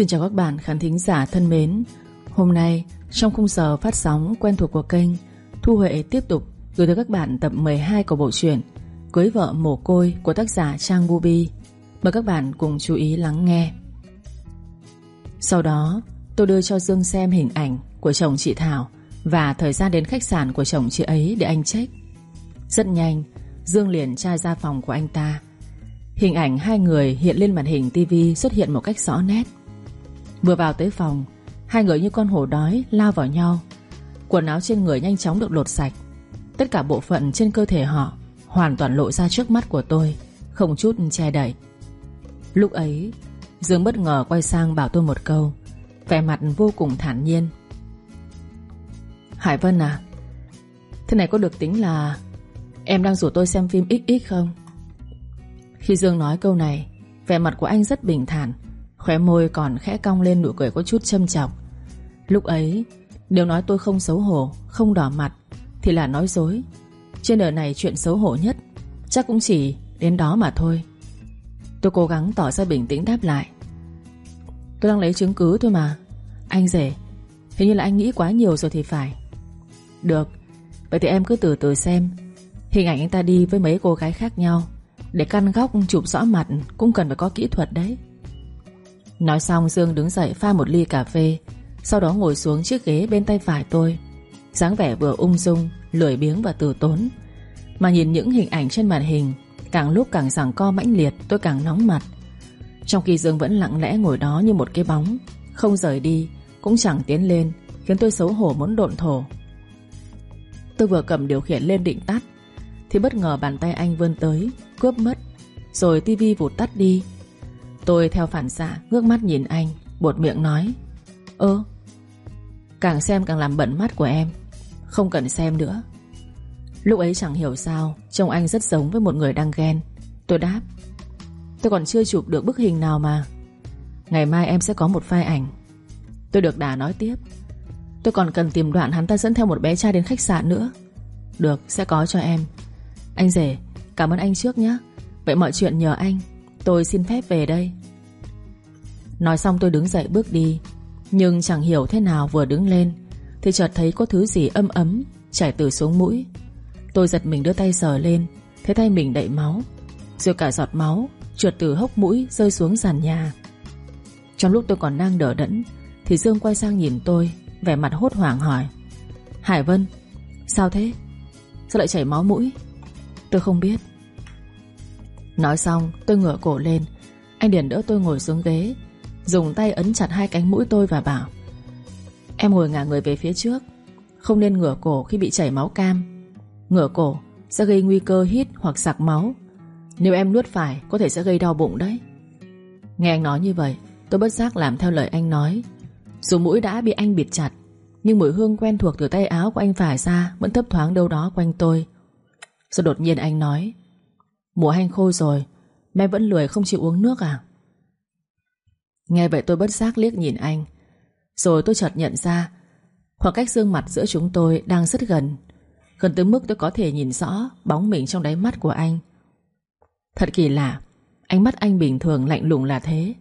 Xin chào các bạn khán thính giả thân mến. Hôm nay, trong khung giờ phát sóng quen thuộc của kênh, Thu Huệ tiếp tục gửi tới các bạn tập 12 của bộ truyện Cưới vợ mồ côi của tác giả Trang Bubi Mời các bạn cùng chú ý lắng nghe. Sau đó, tôi đưa cho Dương xem hình ảnh của chồng chị Thảo Và thời gian đến khách sạn của chồng chị ấy để anh check. Rất nhanh, Dương liền tra ra phòng của anh ta. Hình ảnh hai người hiện lên màn hình tivi xuất hiện một cách rõ nét. Vừa vào tới phòng, Hai người như con hổ đói lao vào nhau. Quần áo trên người nhanh chóng được lột sạch. Tất cả bộ phận trên cơ thể họ Hoàn toàn lộ ra trước mắt của tôi, Không chút che đậy. Lúc ấy, Dương bất ngờ quay sang bảo tôi một câu, Vẻ mặt vô cùng thản nhiên. Hải Vân à Thế này có được tính là Em đang rủ tôi xem phim XX không? Khi Dương nói câu này, Vẻ mặt của anh rất bình thản. Khóe môi còn khẽ cong lên nụ cười có chút châm chọc. Lúc ấy, Nếu nói tôi không xấu hổ, Không đỏ mặt, Thì là nói dối. Trên đời này chuyện xấu hổ nhất, Chắc cũng chỉ đến đó mà thôi. Tôi cố gắng tỏ ra bình tĩnh đáp lại. Tôi đang lấy chứng cứ thôi mà. Anh rể, Hình như là anh nghĩ quá nhiều rồi thì phải. Được, Vậy thì em cứ từ từ xem. Hình ảnh anh ta đi với mấy cô gái khác nhau. Để căn góc chụp rõ mặt Cũng cần phải có kỹ thuật đấy. Nói xong Dương đứng dậy pha một ly cà phê. Sau đó ngồi xuống chiếc ghế bên tay phải tôi. Dáng vẻ vừa ung dung, Lười biếng và từ tốn. Mà nhìn những hình ảnh trên màn hình, Càng lúc càng giằng co mãnh liệt, tôi càng nóng mặt. Trong khi Dương vẫn lặng lẽ ngồi đó như một cái bóng, Không rời đi, Cũng chẳng tiến lên, Khiến tôi xấu hổ muốn độn thổ. Tôi vừa cầm điều khiển lên định tắt, Thì bất ngờ bàn tay anh vươn tới, Cướp mất, Rồi tivi vụt tắt đi. Tôi theo phản xạ, ngước mắt nhìn anh, Buột miệng nói, Ơ, Càng xem càng làm bẩn mắt của em, Không cần xem nữa. Lúc ấy chẳng hiểu sao, Trông anh rất giống với một người đang ghen. Tôi đáp, Tôi còn chưa chụp được bức hình nào mà. Ngày mai em sẽ có một file ảnh. Tôi được đà nói tiếp, Tôi còn cần tìm đoạn hắn ta dẫn theo một bé trai đến khách sạn nữa. Được, sẽ có cho em. Anh rể, Cảm ơn anh trước nhé Vậy mọi chuyện nhờ anh. Tôi xin phép về đây. Nói xong tôi đứng dậy bước đi, Nhưng chẳng hiểu thế nào vừa đứng lên, Thì chợt thấy có thứ gì âm ấm Chảy từ xuống mũi. Tôi giật mình đưa tay sờ lên, Thấy tay mình đậy máu, Rồi cả giọt máu trượt từ hốc mũi rơi xuống sàn nhà. Trong lúc tôi còn đang đỡ đẫn, Thì Dương quay sang nhìn tôi, Vẻ mặt hốt hoảng hỏi, Hải Vân, Sao thế? Sao lại chảy máu mũi? Tôi không biết. Nói xong, tôi ngửa cổ lên. Anh Điển đỡ tôi ngồi xuống ghế, Dùng tay ấn chặt hai cánh mũi tôi và bảo, Em ngồi ngả người về phía trước, Không nên ngửa cổ khi bị chảy máu cam. Ngửa cổ sẽ gây nguy cơ hít hoặc sặc máu. Nếu em nuốt phải, Có thể sẽ gây đau bụng đấy. Nghe anh nói như vậy, Tôi bất giác làm theo lời anh nói. Dù mũi đã bị anh bịt chặt, Nhưng mùi hương quen thuộc từ tay áo của anh phải ra Vẫn thấp thoáng đâu đó quanh tôi. Rồi đột nhiên anh nói Mùa hanh khô rồi, Mẹ vẫn lười không chịu uống nước à? Nghe vậy tôi bất giác liếc nhìn anh, Rồi tôi chợt nhận ra Khoảng cách dương mặt giữa chúng tôi đang rất gần Gần tới mức tôi có thể nhìn rõ Bóng mình trong đáy mắt của anh. Thật kỳ lạ, Ánh mắt anh bình thường lạnh lùng là thế.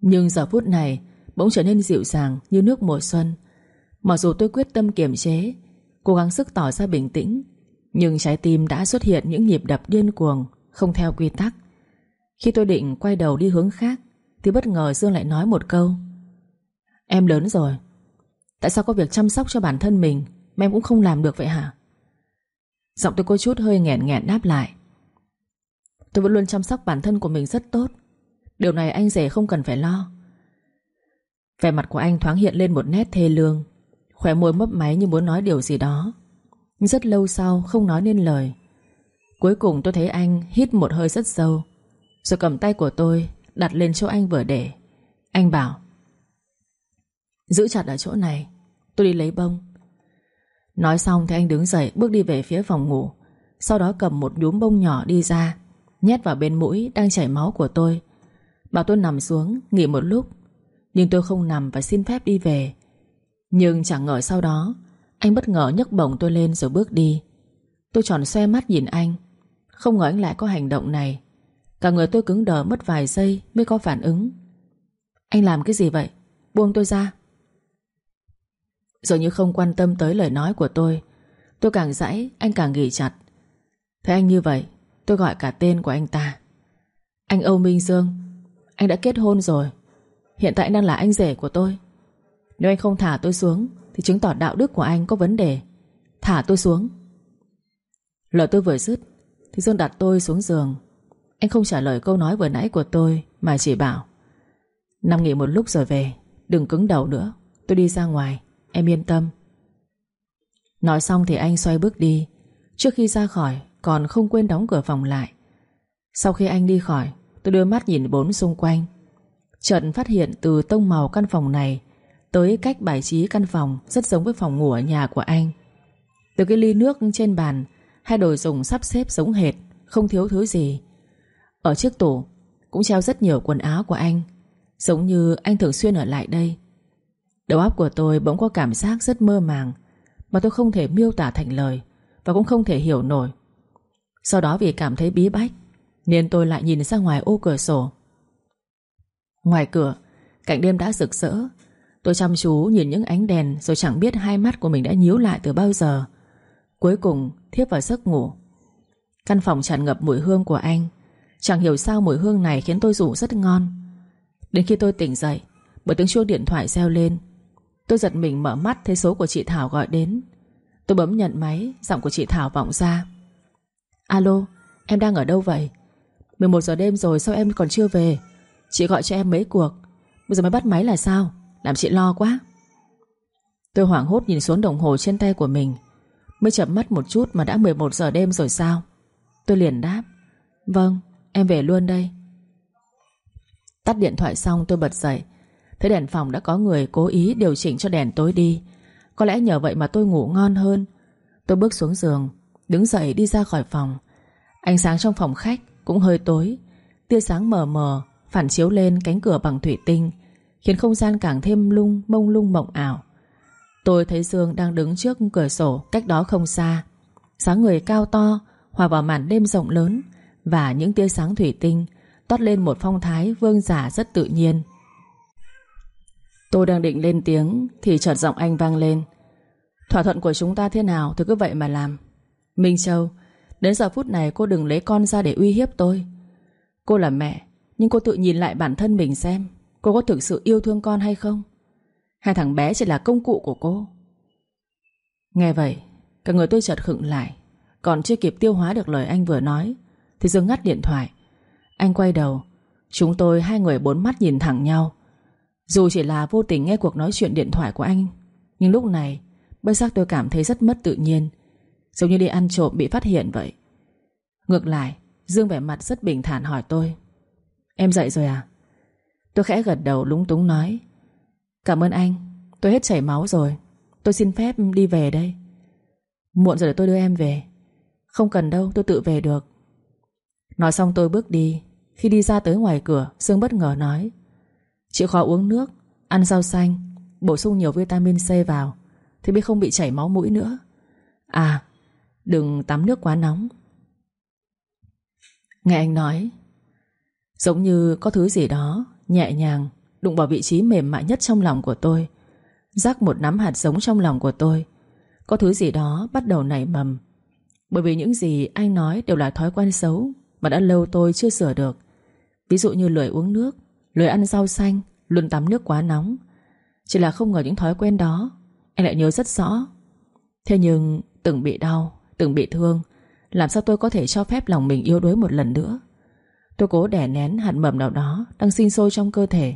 Nhưng giờ phút này, Bỗng trở nên dịu dàng như nước mùa xuân. Mặc dù tôi quyết tâm kiềm chế, Cố gắng sức tỏ ra bình tĩnh, Nhưng trái tim đã xuất hiện những nhịp đập điên cuồng không theo quy tắc. Khi tôi định quay đầu đi hướng khác, Thì bất ngờ Dương lại nói một câu. Em lớn rồi, Tại sao có việc chăm sóc cho bản thân mình Mà em cũng không làm được vậy hả? Giọng tôi có chút hơi nghẹn nghẹn đáp lại. Tôi vẫn luôn chăm sóc bản thân của mình rất tốt. Điều này anh rể không cần phải lo. Vẻ mặt của anh thoáng hiện lên một nét thê lương Khỏe môi mấp máy như muốn nói điều gì đó. Nhưng rất lâu sau không nói nên lời. Cuối cùng tôi thấy anh hít một hơi rất sâu. Rồi cầm tay của tôi Đặt lên chỗ anh vừa để. Anh bảo, Giữ chặt ở chỗ này, Tôi đi lấy bông. Nói xong thì anh đứng dậy, bước đi về phía phòng ngủ. Sau đó cầm một nhúm bông nhỏ đi ra, Nhét vào bên mũi đang chảy máu của tôi. Bảo tôi nằm xuống, Nghỉ một lúc. Nhưng tôi không nằm và xin phép đi về. Nhưng chẳng ngờ sau đó, Anh bất ngờ nhấc bổng tôi lên rồi bước đi. Tôi tròn xoe mắt nhìn anh. Không ngờ anh lại có hành động này. Cả người tôi cứng đờ mất vài giây Mới có phản ứng. Anh làm cái gì vậy? Buông tôi ra. Rồi như không quan tâm tới lời nói của tôi. Tôi càng dãy, Anh càng nghỉ chặt. Thấy anh như vậy, Tôi gọi cả tên của anh ta. Anh Âu Minh Dương, Anh đã kết hôn rồi. Hiện tại anh đang là anh rể của tôi. Nếu anh không thả tôi xuống, Thì chứng tỏ đạo đức của anh có vấn đề. Thả tôi xuống. Lời tôi vừa dứt thì Dương đặt tôi xuống giường. Anh không trả lời câu nói vừa nãy của tôi, Mà chỉ bảo, Nằm nghỉ một lúc rồi về, Đừng cứng đầu nữa, Tôi đi ra ngoài, Em yên tâm. Nói xong thì anh xoay bước đi. Trước khi ra khỏi, Còn không quên đóng cửa phòng lại. Sau khi anh đi khỏi, Tôi đưa mắt nhìn bốn xung quanh. Trận phát hiện từ tông màu căn phòng này Tới cách bài trí căn phòng Rất giống với phòng ngủ ở nhà của anh. Từ cái ly nước trên bàn Hai đồ dùng sắp xếp giống hệt, Không thiếu thứ gì. Ở chiếc tủ, cũng treo rất nhiều quần áo của anh, Giống như anh thường xuyên ở lại đây. Đầu óc của tôi bỗng có cảm giác rất mơ màng, Mà tôi không thể miêu tả thành lời Và cũng không thể hiểu nổi. Sau đó vì cảm thấy bí bách, Nên tôi lại nhìn ra ngoài ô cửa sổ. Ngoài cửa, Cảnh đêm đã rực rỡ. Tôi chăm chú nhìn những ánh đèn Rồi chẳng biết hai mắt của mình đã nhíu lại từ bao giờ. Cuối cùng thiếp vào giấc ngủ. Căn phòng tràn ngập mùi hương của anh. Chẳng hiểu sao mùi hương này khiến tôi ngủ rất ngon. Đến khi tôi tỉnh dậy Bởi tiếng chuông điện thoại reo lên. Tôi giật mình mở mắt thấy số của chị Thảo gọi đến. Tôi bấm nhận máy Giọng của chị Thảo vọng ra. Alo, em đang ở đâu vậy? 11 giờ đêm rồi sao em còn chưa về? Chị gọi cho em mấy cuộc. Bây giờ mới bắt máy là sao? Làm chị lo quá. Tôi hoảng hốt nhìn xuống đồng hồ trên tay của mình. Mới chậm mắt một chút mà đã 11 giờ đêm rồi sao? Tôi liền đáp Vâng em về luôn đây. Tắt điện thoại xong, tôi bật dậy. Thấy đèn phòng đã có người cố ý điều chỉnh cho đèn tối đi. Có lẽ nhờ vậy mà tôi ngủ ngon hơn. Tôi bước xuống giường, Đứng dậy đi ra khỏi phòng. Ánh sáng trong phòng khách cũng hơi tối. Tia sáng mờ mờ, Phản chiếu lên cánh cửa bằng thủy tinh, Khiến không gian càng thêm lung, mông lung mộng ảo. Tôi thấy Dương đang đứng trước cửa sổ, Cách đó không xa. Sáng người cao to, Hòa vào màn đêm rộng lớn, Và những tia sáng thủy tinh Toát lên một phong thái vương giả rất tự nhiên. Tôi đang định lên tiếng Thì chợt giọng anh vang lên. Thỏa thuận của chúng ta thế nào Thì cứ vậy mà làm. Minh Châu, Đến giờ phút này cô đừng lấy con ra để uy hiếp tôi. Cô là mẹ, Nhưng cô tự nhìn lại bản thân mình xem, Cô có thực sự yêu thương con hay không? Hai thằng bé chỉ là công cụ của cô. Nghe vậy, Cả người tôi chợt khựng lại. Còn chưa kịp tiêu hóa được lời anh vừa nói, Thì Dương ngắt điện thoại. Anh quay đầu. Chúng tôi hai người bốn mắt nhìn thẳng nhau. Dù chỉ là vô tình nghe cuộc nói chuyện điện thoại của anh, Nhưng lúc này, Bất giác tôi cảm thấy rất mất tự nhiên. Giống như đi ăn trộm bị phát hiện vậy. Ngược lại, Dương vẻ mặt rất bình thản hỏi tôi. Em dậy rồi à? Tôi khẽ gật đầu lúng túng nói. Cảm ơn anh. Tôi hết chảy máu rồi. Tôi xin phép đi về đây. Muộn rồi để tôi đưa em về. Không cần đâu, tôi tự về được. Nói xong tôi bước đi. Khi đi ra tới ngoài cửa, Sương bất ngờ nói, Chịu khó uống nước, Ăn rau xanh, Bổ sung nhiều vitamin C vào, Thì mới không bị chảy máu mũi nữa. À Đừng tắm nước quá nóng. Nghe anh nói, Giống như có thứ gì đó Nhẹ nhàng Đụng vào vị trí mềm mại nhất trong lòng của tôi. Rắc một nắm hạt giống trong lòng của tôi. Có thứ gì đó bắt đầu nảy mầm. Bởi vì những gì anh nói đều là thói quen xấu Mà đã lâu tôi chưa sửa được. Ví dụ như lười uống nước, Lười ăn rau xanh, Luôn tắm nước quá nóng. Chỉ là không ngờ những thói quen đó, Anh lại nhớ rất rõ. Thế nhưng, từng bị đau, Từng bị thương, Làm sao tôi có thể cho phép lòng mình yếu đuối một lần nữa? Tôi cố đè nén hạt mầm nào đó Đang sinh sôi trong cơ thể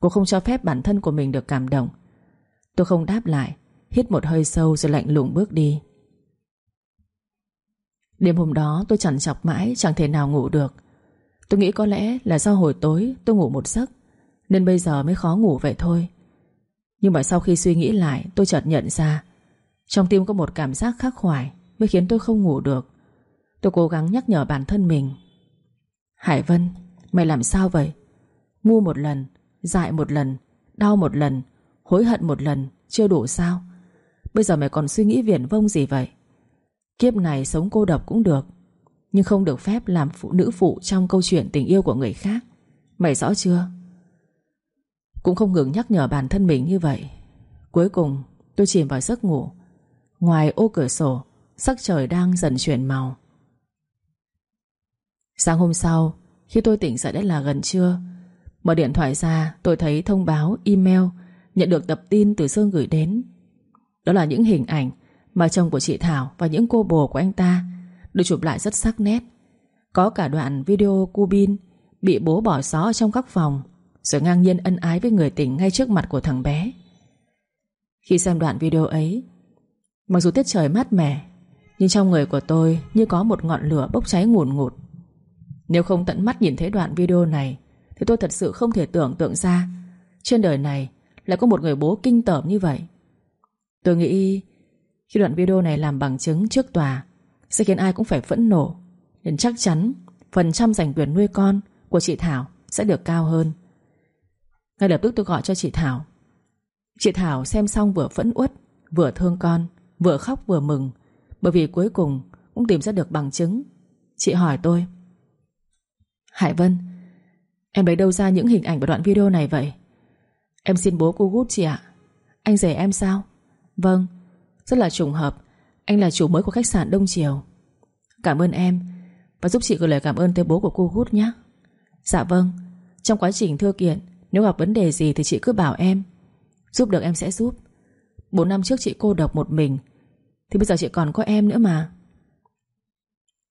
Cô không cho phép bản thân của mình được cảm động. Tôi không đáp lại, Hít một hơi sâu rồi lạnh lùng bước đi. Đêm hôm đó tôi chẳng chọc mãi, Chẳng thể nào ngủ được. Tôi nghĩ có lẽ là do hồi tối tôi ngủ một giấc, Nên bây giờ mới khó ngủ vậy thôi. Nhưng mà sau khi suy nghĩ lại, Tôi chợt nhận ra, Trong tim có một cảm giác khắc khoải Mới khiến tôi không ngủ được. Tôi cố gắng nhắc nhở bản thân mình. Hải Vân, Mày làm sao vậy? Ngu một lần Dại một lần, Đau một lần, Hối hận một lần, Chưa đủ sao? Bây giờ mày còn suy nghĩ viển vông gì vậy? Kiếp này sống cô độc cũng được, Nhưng không được phép làm phụ nữ phụ Trong câu chuyện tình yêu của người khác. Mày rõ chưa? Cũng không ngừng nhắc nhở bản thân mình như vậy. Cuối cùng, tôi chìm vào giấc ngủ. Ngoài ô cửa sổ, Sắc trời đang dần chuyển màu. Sáng hôm sau, Khi tôi tỉnh dậy đã là gần trưa Mở điện thoại ra, tôi thấy thông báo, email, Nhận được tập tin từ Sương gửi đến. Đó là những hình ảnh Mà chồng của chị Thảo và những cô bồ của anh ta Được chụp lại rất sắc nét. Có cả đoạn video Cubin Bị bố bỏ xó trong các phòng, Rồi ngang nhiên ân ái với người tình Ngay trước mặt của thằng bé. Khi xem đoạn video ấy, Mặc dù tiết trời mát mẻ, Nhưng trong người của tôi Như có một ngọn lửa bốc cháy ngùn ngụt. Nếu không tận mắt nhìn thấy đoạn video này thì tôi thật sự không thể tưởng tượng ra. Trên đời này Lại có một người bố kinh tởm như vậy. Tôi nghĩ Khi đoạn video này làm bằng chứng trước tòa, Sẽ khiến ai cũng phải phẫn nộ. Nên chắc chắn Phần trăm giành quyền nuôi con của chị Thảo Sẽ được cao hơn. Ngay lập tức tôi gọi cho chị Thảo. Chị Thảo xem xong vừa phẫn uất, Vừa thương con, Vừa khóc vừa mừng, Bởi vì cuối cùng cũng tìm ra được bằng chứng. Chị hỏi tôi, Hải Vân Em lấy đâu ra những hình ảnh và đoạn video này vậy? Em xin bố cô gút chị ạ. Anh rể em sao? Vâng Rất là trùng hợp. Anh là chủ mới của khách sạn Đông Triều. Cảm ơn em Và giúp chị gửi lời cảm ơn tới bố của cô gút nhé. Dạ vâng Trong quá trình thưa kiện, Nếu gặp vấn đề gì thì chị cứ bảo em. Giúp được em sẽ giúp. Bốn năm trước chị cô độc một mình, Thì bây giờ chị còn có em nữa mà.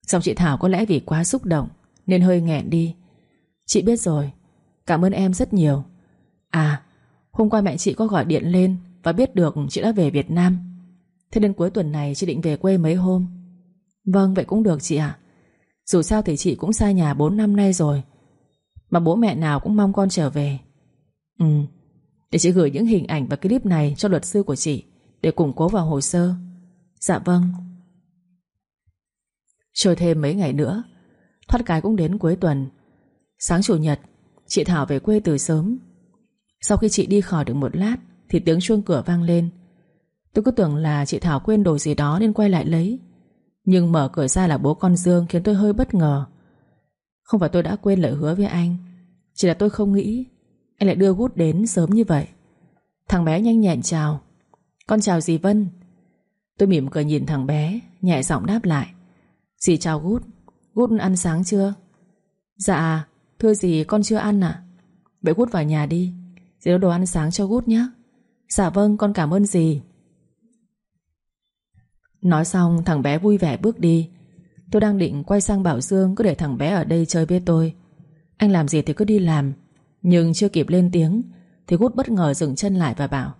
Xong chị Thảo có lẽ vì quá xúc động Nên hơi nghẹn đi. Chị biết rồi. Cảm ơn em rất nhiều. À Hôm qua mẹ chị có gọi điện lên Và biết được chị đã về Việt Nam. Thế nên cuối tuần này chị định về quê mấy hôm? Vâng vậy cũng được chị ạ. Dù sao thì chị cũng xa nhà 4 năm nay rồi. Mà bố mẹ nào cũng mong con trở về. Ừ Để chị gửi những hình ảnh và clip này cho luật sư của chị Để củng cố vào hồ sơ. Dạ vâng. Trôi thêm mấy ngày nữa, Thoát cái cũng đến cuối tuần. Sáng chủ nhật, Chị Thảo về quê từ sớm. Sau khi chị đi khỏi được một lát, Thì tiếng chuông cửa vang lên. Tôi cứ tưởng là chị Thảo quên đồ gì đó Nên quay lại lấy. Nhưng mở cửa ra là bố con Dương Khiến tôi hơi bất ngờ. Không phải tôi đã quên lời hứa với anh, Chỉ là tôi không nghĩ Anh lại đưa Gút đến sớm như vậy. Thằng bé nhanh nhẹn chào. Con chào dì Vân. Tôi mỉm cười nhìn thằng bé, Nhẹ giọng đáp lại. Dì chào Gút Gút ăn sáng chưa? Dạ. Thưa dì con chưa ăn à? Vậy Gút vào nhà đi. Dì nấu đồ ăn sáng cho Gút nhé. Dạ vâng con cảm ơn dì. Nói xong, thằng bé vui vẻ bước đi. Tôi đang định quay sang bảo Dương Cứ để thằng bé ở đây chơi với tôi. Anh làm gì thì cứ đi làm, Nhưng chưa kịp lên tiếng Thì Gút bất ngờ dừng chân lại và bảo,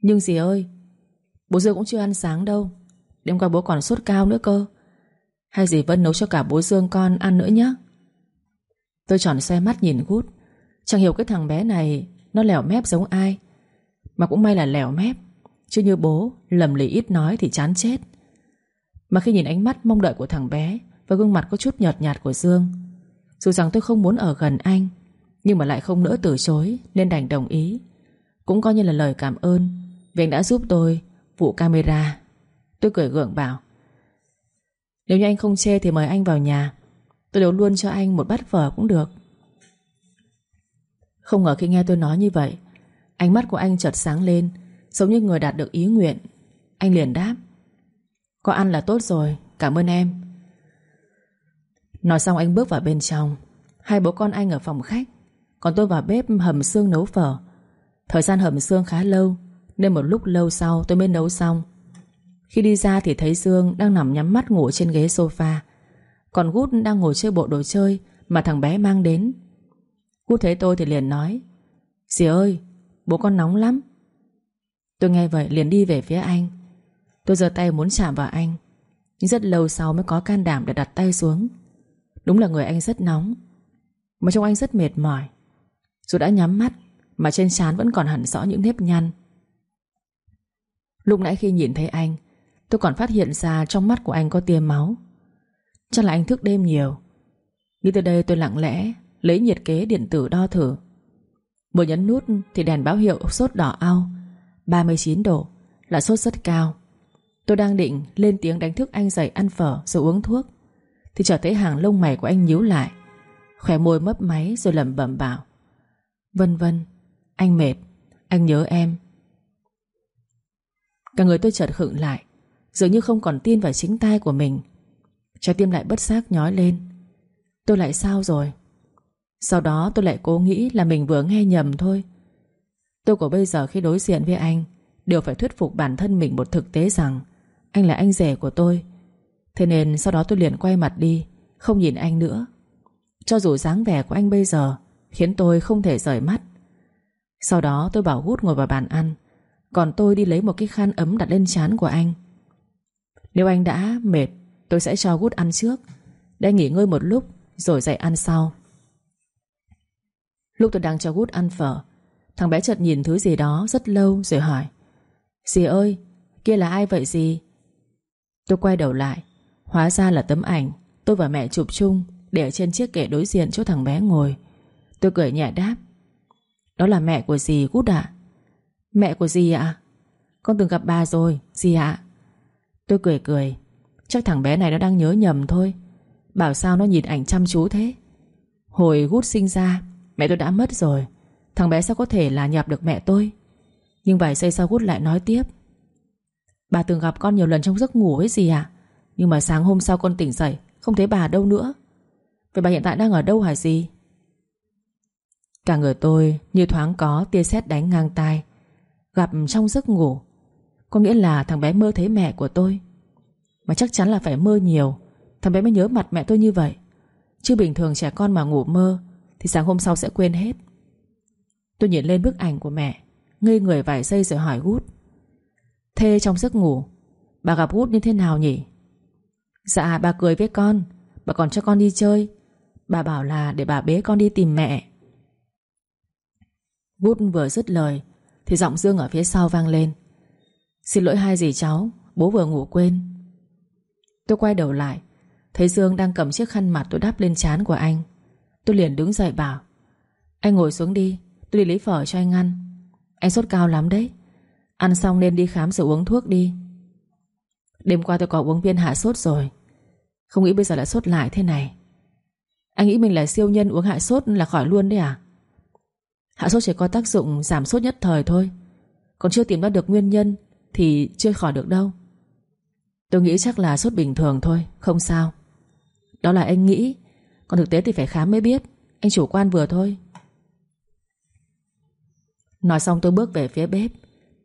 Nhưng dì ơi, Bố Dương cũng chưa ăn sáng đâu. Đêm qua bố còn sốt cao nữa cơ. Hay dì Vân nấu cho cả bố Dương con ăn nữa nhé Tôi tròn xe mắt nhìn Gút Chẳng hiểu cái thằng bé này Nó lẻo mép giống ai, Mà cũng may là lẻo mép, Chứ như bố lầm lì ít nói thì chán chết. Mà khi nhìn ánh mắt mong đợi của thằng bé Và gương mặt có chút nhợt nhạt của Dương, Dù rằng tôi không muốn ở gần anh, Nhưng mà lại không nỡ từ chối Nên đành đồng ý. Cũng coi như là lời cảm ơn Vì anh đã giúp tôi vụ camera. Tôi cười gượng bảo, Nếu như anh không chê thì mời anh vào nhà Tôi nấu luôn cho anh một bát phở cũng được. Không ngờ khi nghe tôi nói như vậy Ánh mắt của anh chợt sáng lên Giống như người đạt được ý nguyện. Anh liền đáp Có ăn là tốt rồi, cảm ơn em. Nói xong anh bước vào bên trong. Hai bố con anh ở phòng khách Còn tôi vào bếp hầm xương nấu phở. Thời gian hầm xương khá lâu Nên một lúc lâu sau tôi mới nấu xong. Khi đi ra thì thấy Dương Đang nằm nhắm mắt ngủ trên ghế sofa. Còn Gút đang ngồi chơi bộ đồ chơi Mà thằng bé mang đến. Gút thấy tôi thì liền nói Dì ơi, bố con nóng lắm. Tôi nghe vậy liền đi về phía anh. Tôi giơ tay muốn chạm vào anh Nhưng rất lâu sau mới có can đảm để đặt tay xuống. Đúng là người anh rất nóng Mà trông anh rất mệt mỏi. Dù đã nhắm mắt Mà trên trán vẫn còn hẳn rõ những nếp nhăn. Lúc nãy khi nhìn thấy anh Tôi còn phát hiện ra trong mắt của anh có tia máu. Chắc là anh thức đêm nhiều. Đi từ đây tôi lặng lẽ, Lấy nhiệt kế điện tử đo thử. Vừa nhấn nút thì đèn báo hiệu sốt đỏ ao. 39 độ, Là sốt rất cao. Tôi đang định lên tiếng đánh thức anh dậy ăn phở Rồi uống thuốc. Thì chợt thấy hàng lông mày của anh nhíu lại. Khỏe môi mấp máy rồi lẩm bẩm bảo. Vân vân, Anh mệt, Anh nhớ em. Cả người tôi chợt khựng lại, Dường như không còn tin vào chính tai của mình. Trái tim lại bất giác nhói lên. Tôi lại sao rồi? Sau đó tôi lại cố nghĩ là mình vừa nghe nhầm thôi. Tôi của bây giờ khi đối diện với anh, Đều phải thuyết phục bản thân mình một thực tế rằng Anh là anh rể của tôi. Thế nên sau đó tôi liền quay mặt đi, Không nhìn anh nữa. Cho dù dáng vẻ của anh bây giờ Khiến tôi không thể rời mắt. Sau đó tôi bảo hút ngồi vào bàn ăn, Còn tôi đi lấy một cái khăn ấm đặt lên trán của anh. Nếu anh đã mệt Tôi sẽ cho Gút ăn trước. Để nghỉ ngơi một lúc, Rồi dậy ăn sau. Lúc tôi đang cho Gút ăn phở, Thằng bé chợt nhìn thứ gì đó rất lâu rồi hỏi, Dì ơi, Kia là ai vậy dì? Tôi quay đầu lại, Hóa ra là tấm ảnh Tôi và mẹ chụp chung Để ở trên chiếc kệ đối diện chỗ thằng bé ngồi. Tôi cười nhẹ đáp, Đó là mẹ của dì Gút ạ. Mẹ của dì ạ? Con từng gặp bà rồi, Dì ạ. Tôi cười cười Chắc thằng bé này nó đang nhớ nhầm thôi. Bảo sao nó nhìn ảnh chăm chú thế? Hồi Gút sinh ra, Mẹ tôi đã mất rồi. Thằng bé sao có thể là nhập được mẹ tôi? Nhưng vài giây sau Gút lại nói tiếp. Bà từng gặp con nhiều lần trong giấc ngủ ấy gì à Nhưng mà sáng hôm sau con tỉnh dậy, Không thấy bà đâu nữa. Vậy bà hiện tại đang ở đâu hả gì Cả người tôi như thoáng có tia sét đánh ngang tai. Gặp trong giấc ngủ. Có nghĩa là thằng bé mơ thấy mẹ của tôi. Mà chắc chắn là phải mơ nhiều. Thằng bé mới nhớ mặt mẹ tôi như vậy. Chứ bình thường trẻ con mà ngủ mơ, Thì sáng hôm sau sẽ quên hết. Tôi nhìn lên bức ảnh của mẹ, Ngây người vài giây rồi hỏi Gút thê trong giấc ngủ, Bà gặp Gút như thế nào nhỉ? Dạ bà cười với con, Bà còn cho con đi chơi. Bà bảo là để bà bế con đi tìm mẹ. Gút vừa dứt lời, Thì giọng Dương ở phía sau vang lên. Xin lỗi hai dì cháu, Bố vừa ngủ quên. Tôi quay đầu lại. Thấy Dương đang cầm chiếc khăn mặt tôi đắp lên trán của anh. Tôi liền đứng dậy bảo, Anh ngồi xuống đi, Tôi đi lấy phở cho anh ăn. Anh sốt cao lắm đấy. Ăn xong nên đi khám rồi uống thuốc đi. Đêm qua tôi có uống viên hạ sốt rồi. Không nghĩ bây giờ lại sốt lại thế này. Anh nghĩ mình là siêu nhân uống hạ sốt là khỏi luôn đấy à? Hạ sốt chỉ có tác dụng giảm sốt nhất thời thôi. Còn chưa tìm ra được nguyên nhân Thì chưa khỏi được đâu. Tôi nghĩ chắc là sốt bình thường thôi, Không sao. Đó là anh nghĩ, Còn thực tế thì phải khám mới biết. Anh chủ quan vừa thôi. Nói xong tôi bước về phía bếp,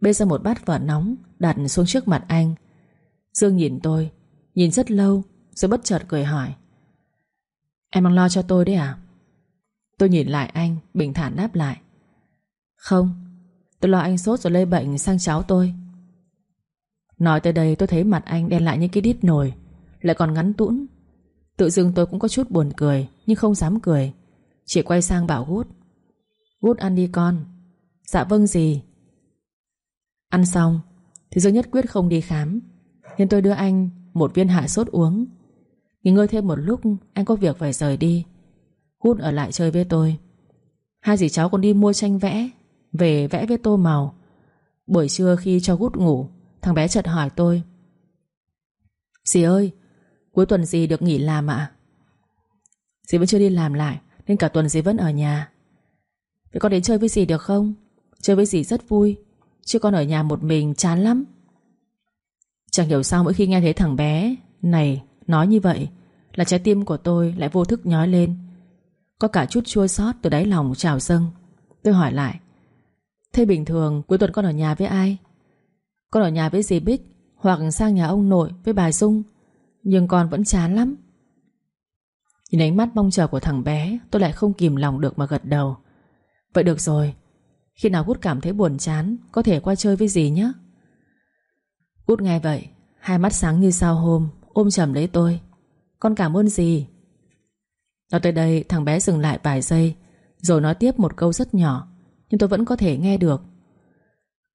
Bê ra một bát phở nóng, Đặt xuống trước mặt anh. Dương nhìn tôi, Nhìn rất lâu, Rồi bất chợt cười hỏi. Em đang lo cho tôi đấy à? Tôi nhìn lại anh, Bình thản đáp lại. Không, Tôi lo anh sốt rồi lây bệnh sang cháu tôi. Nói tới đây tôi thấy mặt anh đen lại như cái đít nổi, Lại còn ngắn tũn. Tự dưng tôi cũng có chút buồn cười Nhưng không dám cười. Chỉ quay sang bảo Gút Gút ăn đi con. Dạ vâng gì Ăn xong Thì Dương nhất quyết không đi khám Nên tôi đưa anh một viên hạ sốt uống. Nghỉ ngơi thêm một lúc Anh có việc phải rời đi. Hút ở lại chơi với tôi. Hai dì cháu còn đi mua tranh vẽ Về vẽ với tô màu. Buổi trưa khi cho Gút ngủ Thằng bé chợt hỏi tôi. Dì ơi, Cuối tuần dì được nghỉ làm ạ. Dì vẫn chưa đi làm lại, Nên cả tuần dì vẫn ở nhà. Vậy con đến chơi với dì được không? Chơi với dì rất vui, Chứ con ở nhà một mình chán lắm. Chẳng hiểu sao mỗi khi nghe thấy thằng bé Này nói như vậy Là trái tim của tôi lại vô thức nhói lên. Có cả chút chua xót từ đáy lòng trào dâng. Tôi hỏi lại, Thế bình thường cuối tuần con ở nhà với ai? Con ở nhà với dì Bích, Hoặc sang nhà ông nội với bà Dung, Nhưng con vẫn chán lắm. Nhìn ánh mắt mong chờ của thằng bé, Tôi lại không kìm lòng được mà gật đầu. Vậy được rồi, khi nào Gút cảm thấy buồn chán, Có thể qua chơi với dì nhé. Gút nghe vậy, Hai mắt sáng như sao hôm, Ôm chầm lấy tôi. Con cảm ơn dì. Nói tới đây, thằng bé dừng lại vài giây, Rồi nói tiếp một câu rất nhỏ, Nhưng tôi vẫn có thể nghe được.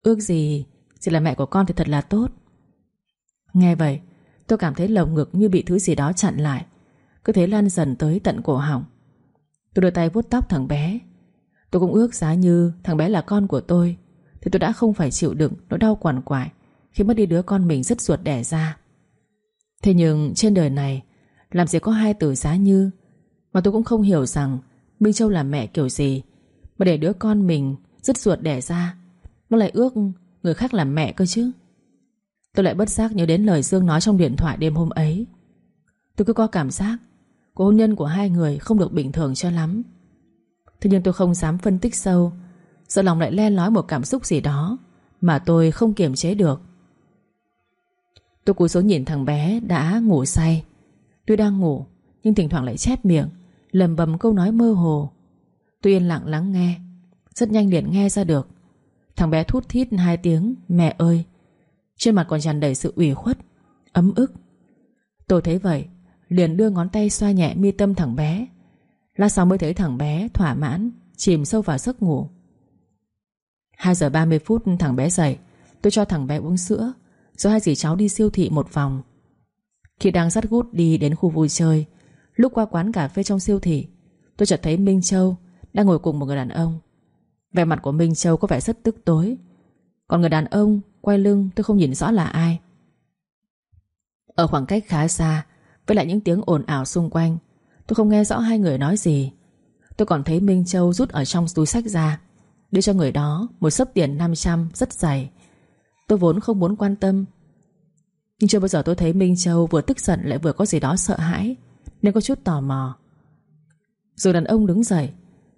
Ước gì chỉ là mẹ của con thì thật là tốt. Nghe vậy, Tôi cảm thấy lồng ngực như bị thứ gì đó chặn lại. Cứ thế lan dần tới tận cổ họng. Tôi đưa tay vuốt tóc thằng bé. Tôi cũng ước giá như thằng bé là con của tôi, Thì tôi đã không phải chịu đựng Nỗi đau quằn quại Khi mất đi đứa con mình rất ruột đẻ ra. Thế nhưng trên đời này, Làm gì có hai từ giá như, Mà tôi cũng không hiểu rằng Minh Châu là mẹ kiểu gì, Mà để đứa con mình rất ruột đẻ ra, Nó lại ước người khác là mẹ cơ chứ. Tôi lại bất giác nhớ đến lời Dương nói trong điện thoại đêm hôm ấy. Tôi cứ có cảm giác Cuộc hôn nhân của hai người không được bình thường cho lắm. Thế nhưng tôi không dám phân tích sâu, Sợ lòng lại len lói một cảm xúc gì đó Mà tôi không kiềm chế được. Tôi cúi xuống nhìn thằng bé đã ngủ say. Tôi đang ngủ, Nhưng thỉnh thoảng lại chép miệng, lầm bầm câu nói mơ hồ. Tôi yên lặng lắng nghe, Rất nhanh liền nghe ra được Thằng bé thút thít hai tiếng, Mẹ ơi. Trên mặt còn tràn đầy sự ủy khuất, Ấm ức. Tôi thấy vậy, Liền đưa ngón tay xoa nhẹ mi tâm thằng bé. Lát sau mới thấy thằng bé thỏa mãn, Chìm sâu vào giấc ngủ. 2 giờ 30 phút, thằng bé dậy. Tôi cho thằng bé uống sữa, Rồi hai dì cháu đi siêu thị một vòng. Khi đang dắt gút đi đến khu vui chơi, Lúc qua quán cà phê trong siêu thị, Tôi chợt thấy Minh Châu Đang ngồi cùng một người đàn ông. Vẻ mặt của Minh Châu có vẻ rất tức tối. Còn người đàn ông quay lưng tôi không nhìn rõ là ai. Ở khoảng cách khá xa, Với lại những tiếng ồn ào xung quanh, Tôi không nghe rõ hai người nói gì. Tôi còn thấy Minh Châu rút ở trong túi sách ra, Đưa cho người đó Một sấp tiền 500 rất dày. Tôi vốn không muốn quan tâm. Nhưng chưa bao giờ tôi thấy Minh Châu vừa tức giận Lại vừa có gì đó sợ hãi, Nên có chút tò mò. Rồi đàn ông đứng dậy,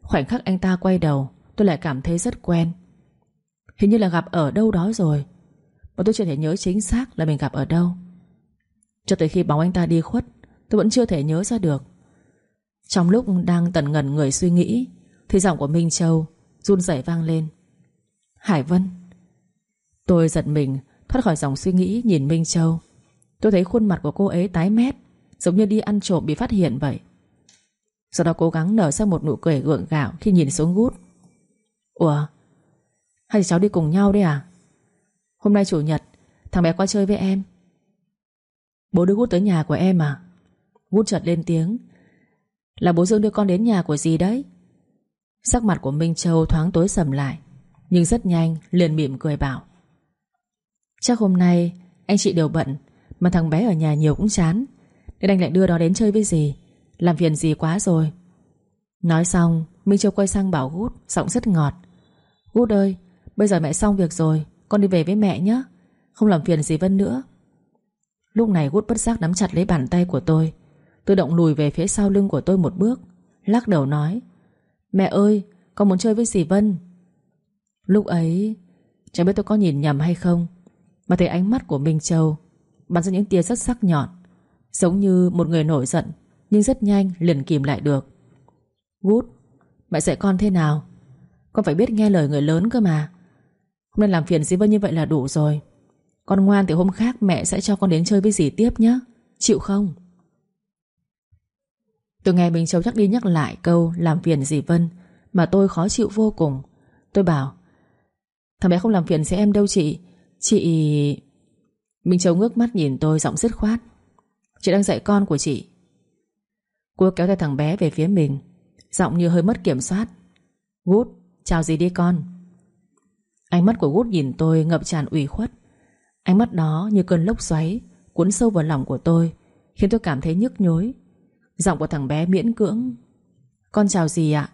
Khoảnh khắc anh ta quay đầu Tôi lại cảm thấy rất quen. Hình như là gặp ở đâu đó rồi. Mà tôi chưa thể nhớ chính xác là mình gặp ở đâu. Cho tới khi bóng anh ta đi khuất, Tôi vẫn chưa thể nhớ ra được. Trong lúc đang tần ngần người suy nghĩ, Thì giọng của Minh Châu Run rẩy vang lên. Hải Vân. Tôi giật mình, thoát khỏi dòng suy nghĩ nhìn Minh Châu. Tôi thấy khuôn mặt của cô ấy tái mét, Giống như đi ăn trộm bị phát hiện vậy. Sau đó cố gắng nở ra một nụ cười gượng gạo Khi nhìn xuống gút. Ủa? Hay cháu đi cùng nhau đấy à? Hôm nay chủ nhật, Thằng bé qua chơi với em. Bố đưa Gút tới nhà của em à? Gút chợt lên tiếng. Là bố Dương đưa con đến nhà của gì đấy. Sắc mặt của Minh Châu thoáng tối sầm lại, Nhưng rất nhanh liền mỉm cười bảo. Chắc hôm nay Anh chị đều bận, Mà thằng bé ở nhà nhiều cũng chán, Nên anh lại đưa nó đến chơi với gì Làm phiền gì quá rồi. Nói xong, Minh Châu quay sang bảo Gút, Giọng rất ngọt út ơi, Bây giờ mẹ xong việc rồi, Con đi về với mẹ nhé. Không làm phiền gì Vân nữa. Lúc này út bất giác nắm chặt lấy bàn tay của tôi. Tự động lùi về phía sau lưng của tôi một bước, Lắc đầu nói, Mẹ ơi, con muốn chơi với dì Vân. Lúc ấy, Chẳng biết tôi có nhìn nhầm hay không, Mà thấy ánh mắt của Minh Châu Bắn ra những tia rất sắc nhọn, Giống như một người nổi giận, Nhưng rất nhanh liền kìm lại được. Gút Mẹ dạy con thế nào? Con phải biết nghe lời người lớn cơ mà. Không nên làm phiền dì Vân như vậy là đủ rồi. Con ngoan thì hôm khác mẹ sẽ cho con đến chơi với dì tiếp nhé Chịu không? Tôi nghe Bình Châu nhắc đi nhắc lại câu Làm phiền dì Vân Mà tôi khó chịu vô cùng. Tôi bảo Thằng bé không làm phiền sẽ em đâu chị. Chị... Minh Châu ngước mắt nhìn tôi giọng dứt khoát. Chị đang dạy con của chị. Cô kéo tay thằng bé về phía mình Giọng như hơi mất kiểm soát. Gút, chào gì đi con. Ánh mắt của Gút nhìn tôi ngập tràn ủy khuất. Ánh mắt đó như cơn lốc xoáy Cuốn sâu vào lòng của tôi, Khiến tôi cảm thấy nhức nhối. Giọng của thằng bé miễn cưỡng. Con chào gì ạ.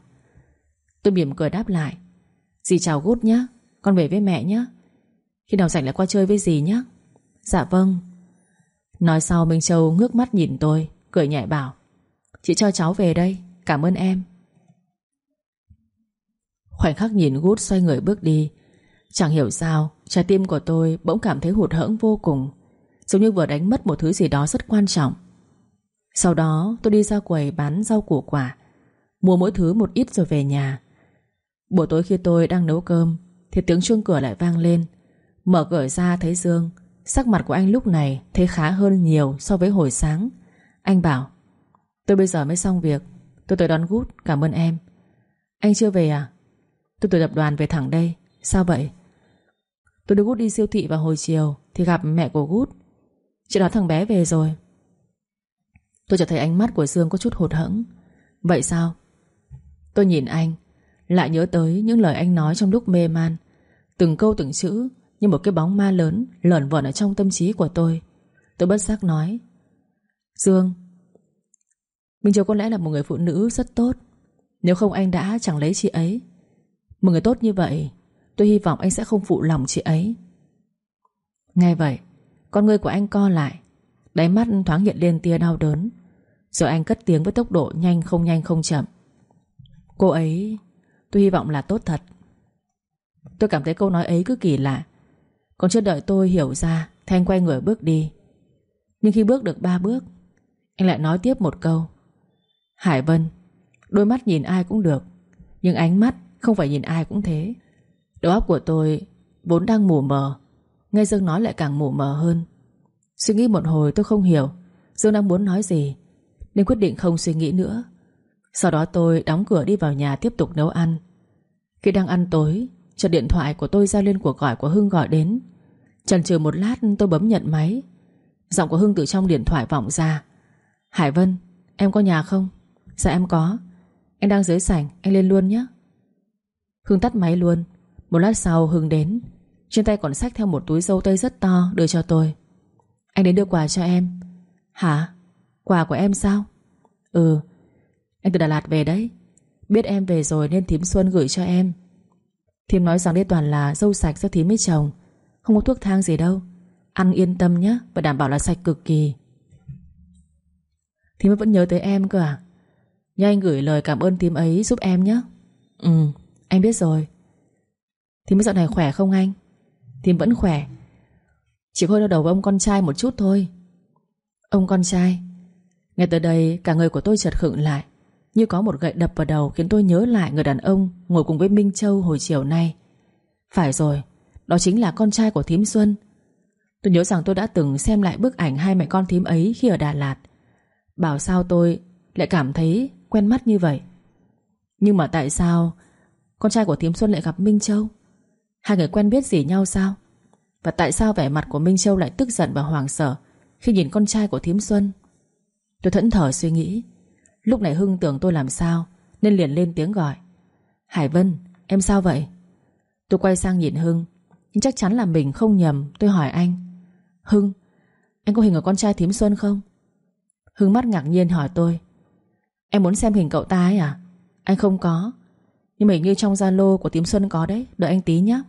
Tôi mỉm cười đáp lại. Dì chào Gút nhé Con về với mẹ nhé Khi nào rảnh lại qua chơi với dì nhé Dạ vâng. Nói sau Minh Châu ngước mắt nhìn tôi, Cười nhẹ bảo. Chị cho cháu về đây, Cảm ơn em. Khoảnh khắc nhìn Gút xoay người bước đi. Chẳng hiểu sao, Trái tim của tôi bỗng cảm thấy hụt hẫng vô cùng. Giống như vừa đánh mất một thứ gì đó rất quan trọng. Sau đó, tôi đi ra quầy bán rau củ quả, Mua mỗi thứ một ít rồi về nhà. Buổi tối khi tôi đang nấu cơm, Thì tiếng chuông cửa lại vang lên. Mở cửa ra thấy Dương, Sắc mặt của anh lúc này thấy khá hơn nhiều So với hồi sáng. Anh bảo, Tôi bây giờ mới xong việc, Tôi tới đón Gút cảm ơn em. Anh chưa về à? Tôi từ tập đoàn về thẳng đây. Sao vậy? Tôi đưa Gút đi siêu thị vào hồi chiều, Thì gặp mẹ của Gút. Chị đó thằng bé về rồi. Tôi chợt thấy ánh mắt của Dương có chút hụt hẫng. Vậy sao? Tôi nhìn anh, Lại nhớ tới những lời anh nói trong lúc mê man. Từng câu từng chữ Như một cái bóng ma lớn Lởn vởn ở trong tâm trí của tôi. Tôi bất giác nói, Dương, Minh Châu có lẽ là một người phụ nữ rất tốt. Nếu không anh đã chẳng lấy chị ấy một người tốt như vậy, Tôi hy vọng anh sẽ không phụ lòng chị ấy. Nghe vậy, Con người của anh co lại, Đáy mắt thoáng hiện lên tia đau đớn. Rồi anh cất tiếng với tốc độ nhanh không nhanh không chậm. Cô ấy, Tôi hy vọng là tốt thật. Tôi cảm thấy câu nói ấy cứ kỳ lạ. Còn chưa đợi tôi hiểu ra, thanh quay người bước đi. Nhưng khi bước được ba bước, Anh lại nói tiếp một câu. Hải Vân, Đôi mắt nhìn ai cũng được, Nhưng ánh mắt không phải nhìn ai cũng thế. Đầu óc của tôi vốn đang mù mờ, Nghe Dương nói lại càng mù mờ hơn. Suy nghĩ một hồi tôi không hiểu Dương đang muốn nói gì, Nên quyết định không suy nghĩ nữa. Sau đó tôi đóng cửa đi vào nhà tiếp tục nấu ăn. Khi đang ăn tối, Chợt điện thoại của tôi giao lên cuộc gọi của Hưng gọi đến. Chần chừ một lát tôi bấm nhận máy. Giọng của Hưng từ trong điện thoại vọng ra. Hải Vân, Em có nhà không? Dạ em có. Anh đang dưới sảnh, Anh lên luôn nhé. Hưng tắt máy luôn. Một lát sau, Hưng đến. Trên tay còn xách theo một túi dâu tây rất to, Đưa cho tôi. Anh đến đưa quà cho em. Hả? Quà của em sao? Ừ. Anh từ Đà Lạt về đấy. Biết em về rồi nên thím Xuân gửi cho em. Thím nói rằng đây toàn là dâu sạch do thím mới trồng Không có thuốc thang gì đâu. Ăn yên tâm nhé, Và đảm bảo là sạch cực kỳ. Thím vẫn nhớ tới em cơ à? Nhớ anh gửi lời cảm ơn thím ấy giúp em nhé. Ừ anh biết rồi. Thím dạo này khỏe không anh? Thím vẫn khỏe. Chỉ hơi đau đầu với ông con trai một chút thôi. Ông con trai Nghe tới đây cả người của tôi chợt khựng lại, Như có một gậy đập vào đầu Khiến tôi nhớ lại người đàn ông Ngồi cùng với Minh Châu hồi chiều nay. Phải rồi, Đó chính là con trai của thím Xuân. Tôi nhớ rằng tôi đã từng xem lại bức ảnh Hai mẹ con thím ấy khi ở Đà Lạt. Bảo sao tôi lại cảm thấy Quen mắt như vậy? Nhưng mà tại sao con trai của thím Xuân lại gặp Minh Châu. Hai người quen biết gì nhau sao? Và tại sao vẻ mặt của Minh Châu lại tức giận và hoàng sợ Khi nhìn con trai của thím Xuân? Tôi thẫn thờ suy nghĩ. Lúc này Hưng tưởng tôi làm sao, Nên liền lên tiếng gọi. Hải Vân, em sao vậy? Tôi quay sang nhìn Hưng, Nhưng chắc chắn là mình không nhầm, Tôi hỏi anh. Hưng, Anh có hình của con trai thím Xuân không? Hưng mắt ngạc nhiên hỏi tôi. Em muốn xem hình cậu ta ấy à? Anh không có. Nhưng mà hình như trong Zalo của thím Xuân có đấy. Đợi anh tí nhé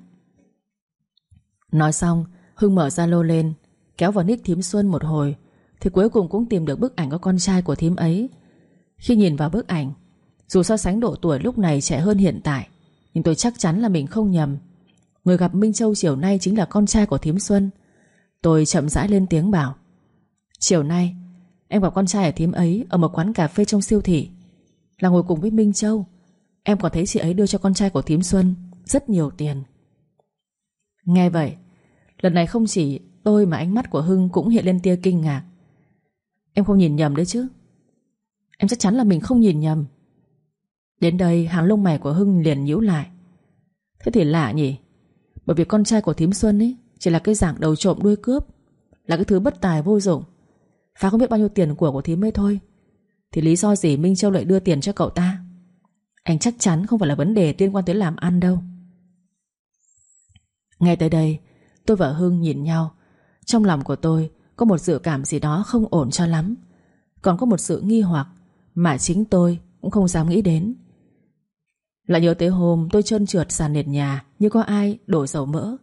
Nói xong, Hưng mở Zalo lên, Kéo vào nick thím Xuân một hồi, Thì cuối cùng cũng tìm được bức ảnh của con trai của thím ấy. Khi nhìn vào bức ảnh, Dù so sánh độ tuổi lúc này trẻ hơn hiện tại, Nhưng tôi chắc chắn là mình không nhầm. Người gặp Minh Châu chiều nay chính là con trai của thím Xuân. Tôi chậm rãi lên tiếng bảo, Chiều nay, Em gặp con trai ở thím ấy Ở một quán cà phê trong siêu thị, Là ngồi cùng với Minh Châu. Em còn thấy chị ấy đưa cho con trai của thím Xuân Rất nhiều tiền. Nghe vậy, Lần này không chỉ tôi mà ánh mắt của Hưng Cũng hiện lên tia kinh ngạc. Em không nhìn nhầm đấy chứ? Em chắc chắn là mình không nhìn nhầm. Đến đây, hàng lông mày của Hưng liền nhíu lại. Thế thì lạ nhỉ? Bởi vì con trai của thím Xuân ấy Chỉ là cái dạng đầu trộm đuôi cướp, Là cái thứ bất tài vô dụng. Phá không biết bao nhiêu tiền của của thím ấy thôi. Thì lý do gì Minh Châu lại đưa tiền cho cậu ta? Anh chắc chắn không phải là vấn đề liên quan tới làm ăn đâu. Ngay tới đây, Tôi và Hưng nhìn nhau. Trong lòng của tôi Có một dự cảm gì đó không ổn cho lắm. Còn có một sự nghi hoặc Mà chính tôi cũng không dám nghĩ đến. Lại nhớ tới hôm tôi trơn trượt sàn nền nhà Như có ai đổ dầu mỡ.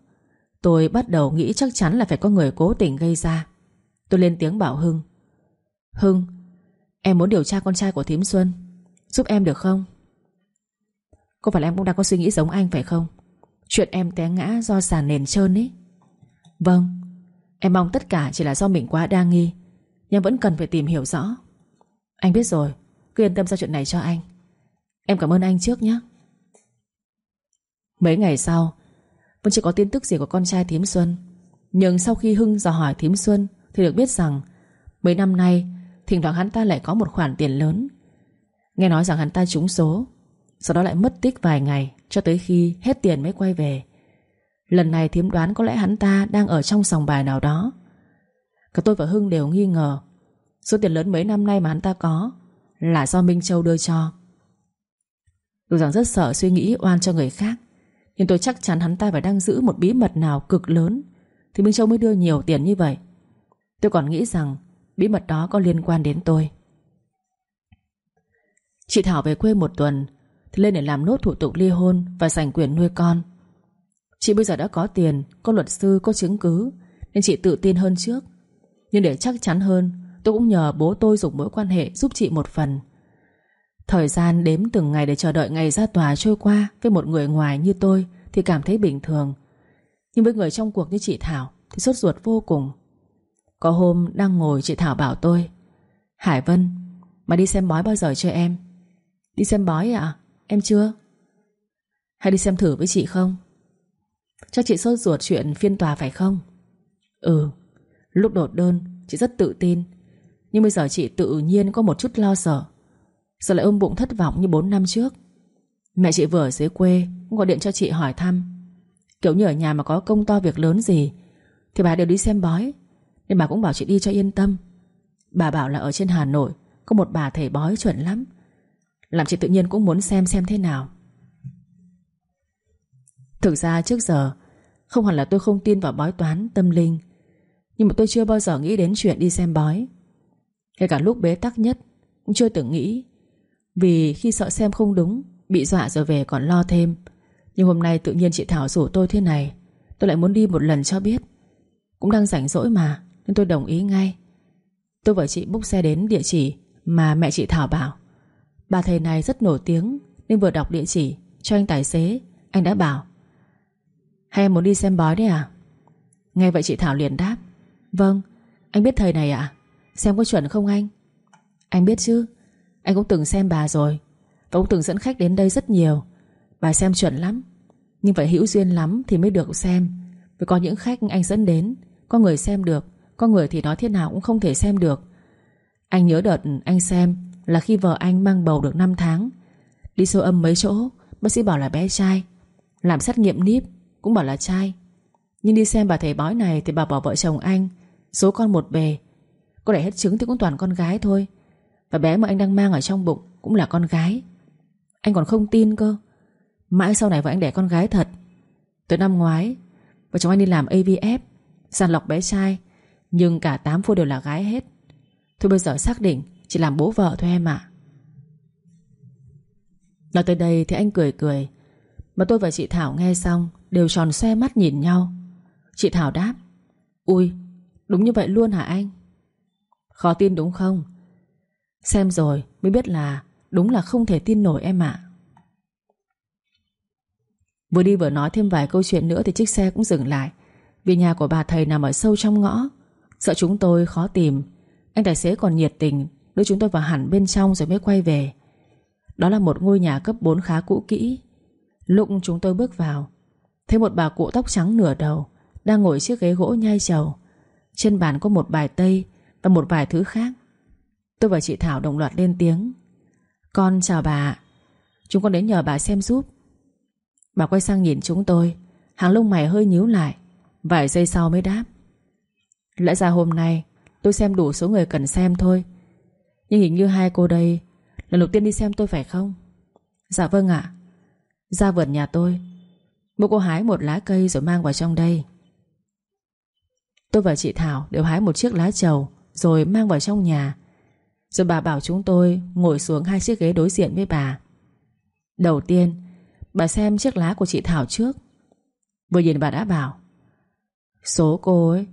Tôi bắt đầu nghĩ chắc chắn là phải có người cố tình gây ra. Tôi lên tiếng bảo Hưng. Hưng, Em muốn điều tra con trai của thím Xuân. Giúp em được không? Có phải là em cũng đang có suy nghĩ giống anh phải không? Chuyện em té ngã do sàn nền trơn ấy Vâng Em mong tất cả chỉ là do mình quá đa nghi, Nhưng vẫn cần phải tìm hiểu rõ. Anh biết rồi, Cứ yên tâm ra chuyện này cho anh. Em cảm ơn anh trước nhé. Mấy ngày sau, Vẫn chưa có tin tức gì của con trai thím Xuân. Nhưng sau khi Hưng dò hỏi thím Xuân Thì được biết rằng Mấy năm nay, Thỉnh thoảng hắn ta lại có một khoản tiền lớn. Nghe nói rằng hắn ta trúng số sau đó lại mất tích vài ngày, Cho tới khi hết tiền mới quay về. Lần này thiếm đoán có lẽ hắn ta Đang ở trong sòng bài nào đó. Cả tôi và Hưng đều nghi ngờ. Số tiền lớn mấy năm nay mà hắn ta có Là do Minh Châu đưa cho. Dù rằng rất sợ suy nghĩ oan cho người khác, Nhưng tôi chắc chắn hắn ta phải đang giữ Một bí mật nào cực lớn, Thì Minh Châu mới đưa nhiều tiền như vậy. Tôi còn nghĩ rằng Bí mật đó có liên quan đến tôi. Chị Thảo về quê một tuần lên để làm nốt thủ tục ly hôn Và giành quyền nuôi con. Chị bây giờ đã có tiền, có luật sư, có chứng cứ Nên chị tự tin hơn trước. Nhưng để chắc chắn hơn Tôi cũng nhờ bố tôi dùng mối quan hệ giúp chị một phần. Thời gian đếm từng ngày để chờ đợi ngày ra tòa trôi qua Với một người ngoài như tôi Thì cảm thấy bình thường. Nhưng với người trong cuộc như chị Thảo Thì sốt ruột vô cùng. Có hôm đang ngồi chị Thảo bảo tôi Hải Vân Mà đi xem bói bao giờ chưa em? Đi xem bói à Em chưa? Hãy đi xem thử với chị không? Cho chị sốt ruột chuyện phiên tòa phải không? Ừ Lúc đột đơn, chị rất tự tin. Nhưng bây giờ chị tự nhiên có một chút lo sợ. Giờ lại ôm bụng thất vọng như 4 năm trước. Mẹ chị vừa ở dưới quê, Cũng gọi điện cho chị hỏi thăm. Kiểu như ở nhà mà có công to việc lớn gì, Thì bà đều đi xem bói. Nên bà cũng bảo chị đi cho yên tâm. Bà bảo là ở trên Hà Nội, Có một bà thầy bói chuẩn lắm. Làm chị tự nhiên cũng muốn xem xem thế nào. Thực ra trước giờ, Không hẳn là tôi không tin vào bói toán tâm linh, Nhưng mà tôi chưa bao giờ nghĩ đến chuyện đi xem bói. Kể cả lúc bế tắc nhất, Cũng chưa từng nghĩ, Vì khi sợ xem không đúng, Bị dọa rồi về còn lo thêm. Nhưng hôm nay tự nhiên chị Thảo rủ tôi thế này, Tôi lại muốn đi một lần cho biết. Cũng đang rảnh rỗi mà, Nên tôi đồng ý ngay. Tôi và chị búc xe đến địa chỉ Mà mẹ chị Thảo bảo. Bà thầy này rất nổi tiếng, Nên vừa đọc địa chỉ cho anh tài xế, Anh đã bảo. Hay em muốn đi xem bói đấy à? Nghe vậy chị Thảo liền đáp. Vâng anh biết thầy này ạ. À? Xem có chuẩn không anh? Anh biết chứ. Anh cũng từng xem bà rồi, Và cũng từng dẫn khách đến đây rất nhiều. Bà xem chuẩn lắm. Nhưng phải hữu duyên lắm thì mới được xem. Vì có những khách anh dẫn đến, Có người xem được, Có người thì nói thế nào cũng không thể xem được. Anh nhớ đợt anh xem là khi vợ anh mang bầu được 5 tháng. Đi siêu âm mấy chỗ, Bác sĩ bảo là bé trai. Làm xét nghiệm níp, cũng bảo là trai. Nhưng đi xem bà thầy bói này Thì bà bảo vợ chồng anh, Số con một bề. Có đẻ hết trứng thì cũng toàn con gái thôi. Và bé mà anh đang mang ở trong bụng Cũng là con gái. Anh còn không tin cơ. Mãi sau này vợ anh đẻ con gái thật. Từ năm ngoái, Vợ chồng anh đi làm AVF Sàng lọc bé trai. Nhưng cả 8 phôi đều là gái hết. Thôi bây giờ xác định chỉ làm bố vợ thôi em ạ. Nói tới đây thì anh cười cười. Mà tôi và chị Thảo nghe xong Đều tròn xe mắt nhìn nhau. Chị Thảo đáp, Ui, đúng như vậy luôn hả anh? Khó tin đúng không? Xem rồi, mới biết là Đúng là không thể tin nổi em ạ. Vừa đi vừa nói thêm vài câu chuyện nữa Thì chiếc xe cũng dừng lại. Vì nhà của bà thầy nằm ở sâu trong ngõ, Sợ chúng tôi khó tìm. Anh tài xế còn nhiệt tình Đưa chúng tôi vào hẳn bên trong rồi mới quay về. Đó là một ngôi nhà cấp 4 khá cũ kỹ. Lúc chúng tôi bước vào, Thấy một bà cụ tóc trắng nửa đầu Đang ngồi chiếc ghế gỗ nhai trầu Trên bàn có một bài tây Và một vài thứ khác. Tôi và chị Thảo đồng loạt lên tiếng. Con chào bà Chúng con đến nhờ bà xem giúp. Bà quay sang nhìn chúng tôi, Hàng lông mày hơi nhíu lại, Vài giây sau mới đáp. Lẽ ra hôm nay tôi xem đủ số người cần xem thôi nhưng hình như hai cô đây, Lần đầu tiên đi xem tôi phải không? Dạ vâng ạ. Ra vườn nhà tôi. Bố cô hái một lá cây rồi mang vào trong đây. Tôi và chị Thảo đều hái một chiếc lá trầu Rồi mang vào trong nhà. Rồi bà bảo chúng tôi ngồi xuống hai chiếc ghế đối diện với bà. Đầu tiên, Bà xem chiếc lá của chị Thảo trước. Vừa nhìn bà đã bảo, Số cô ấy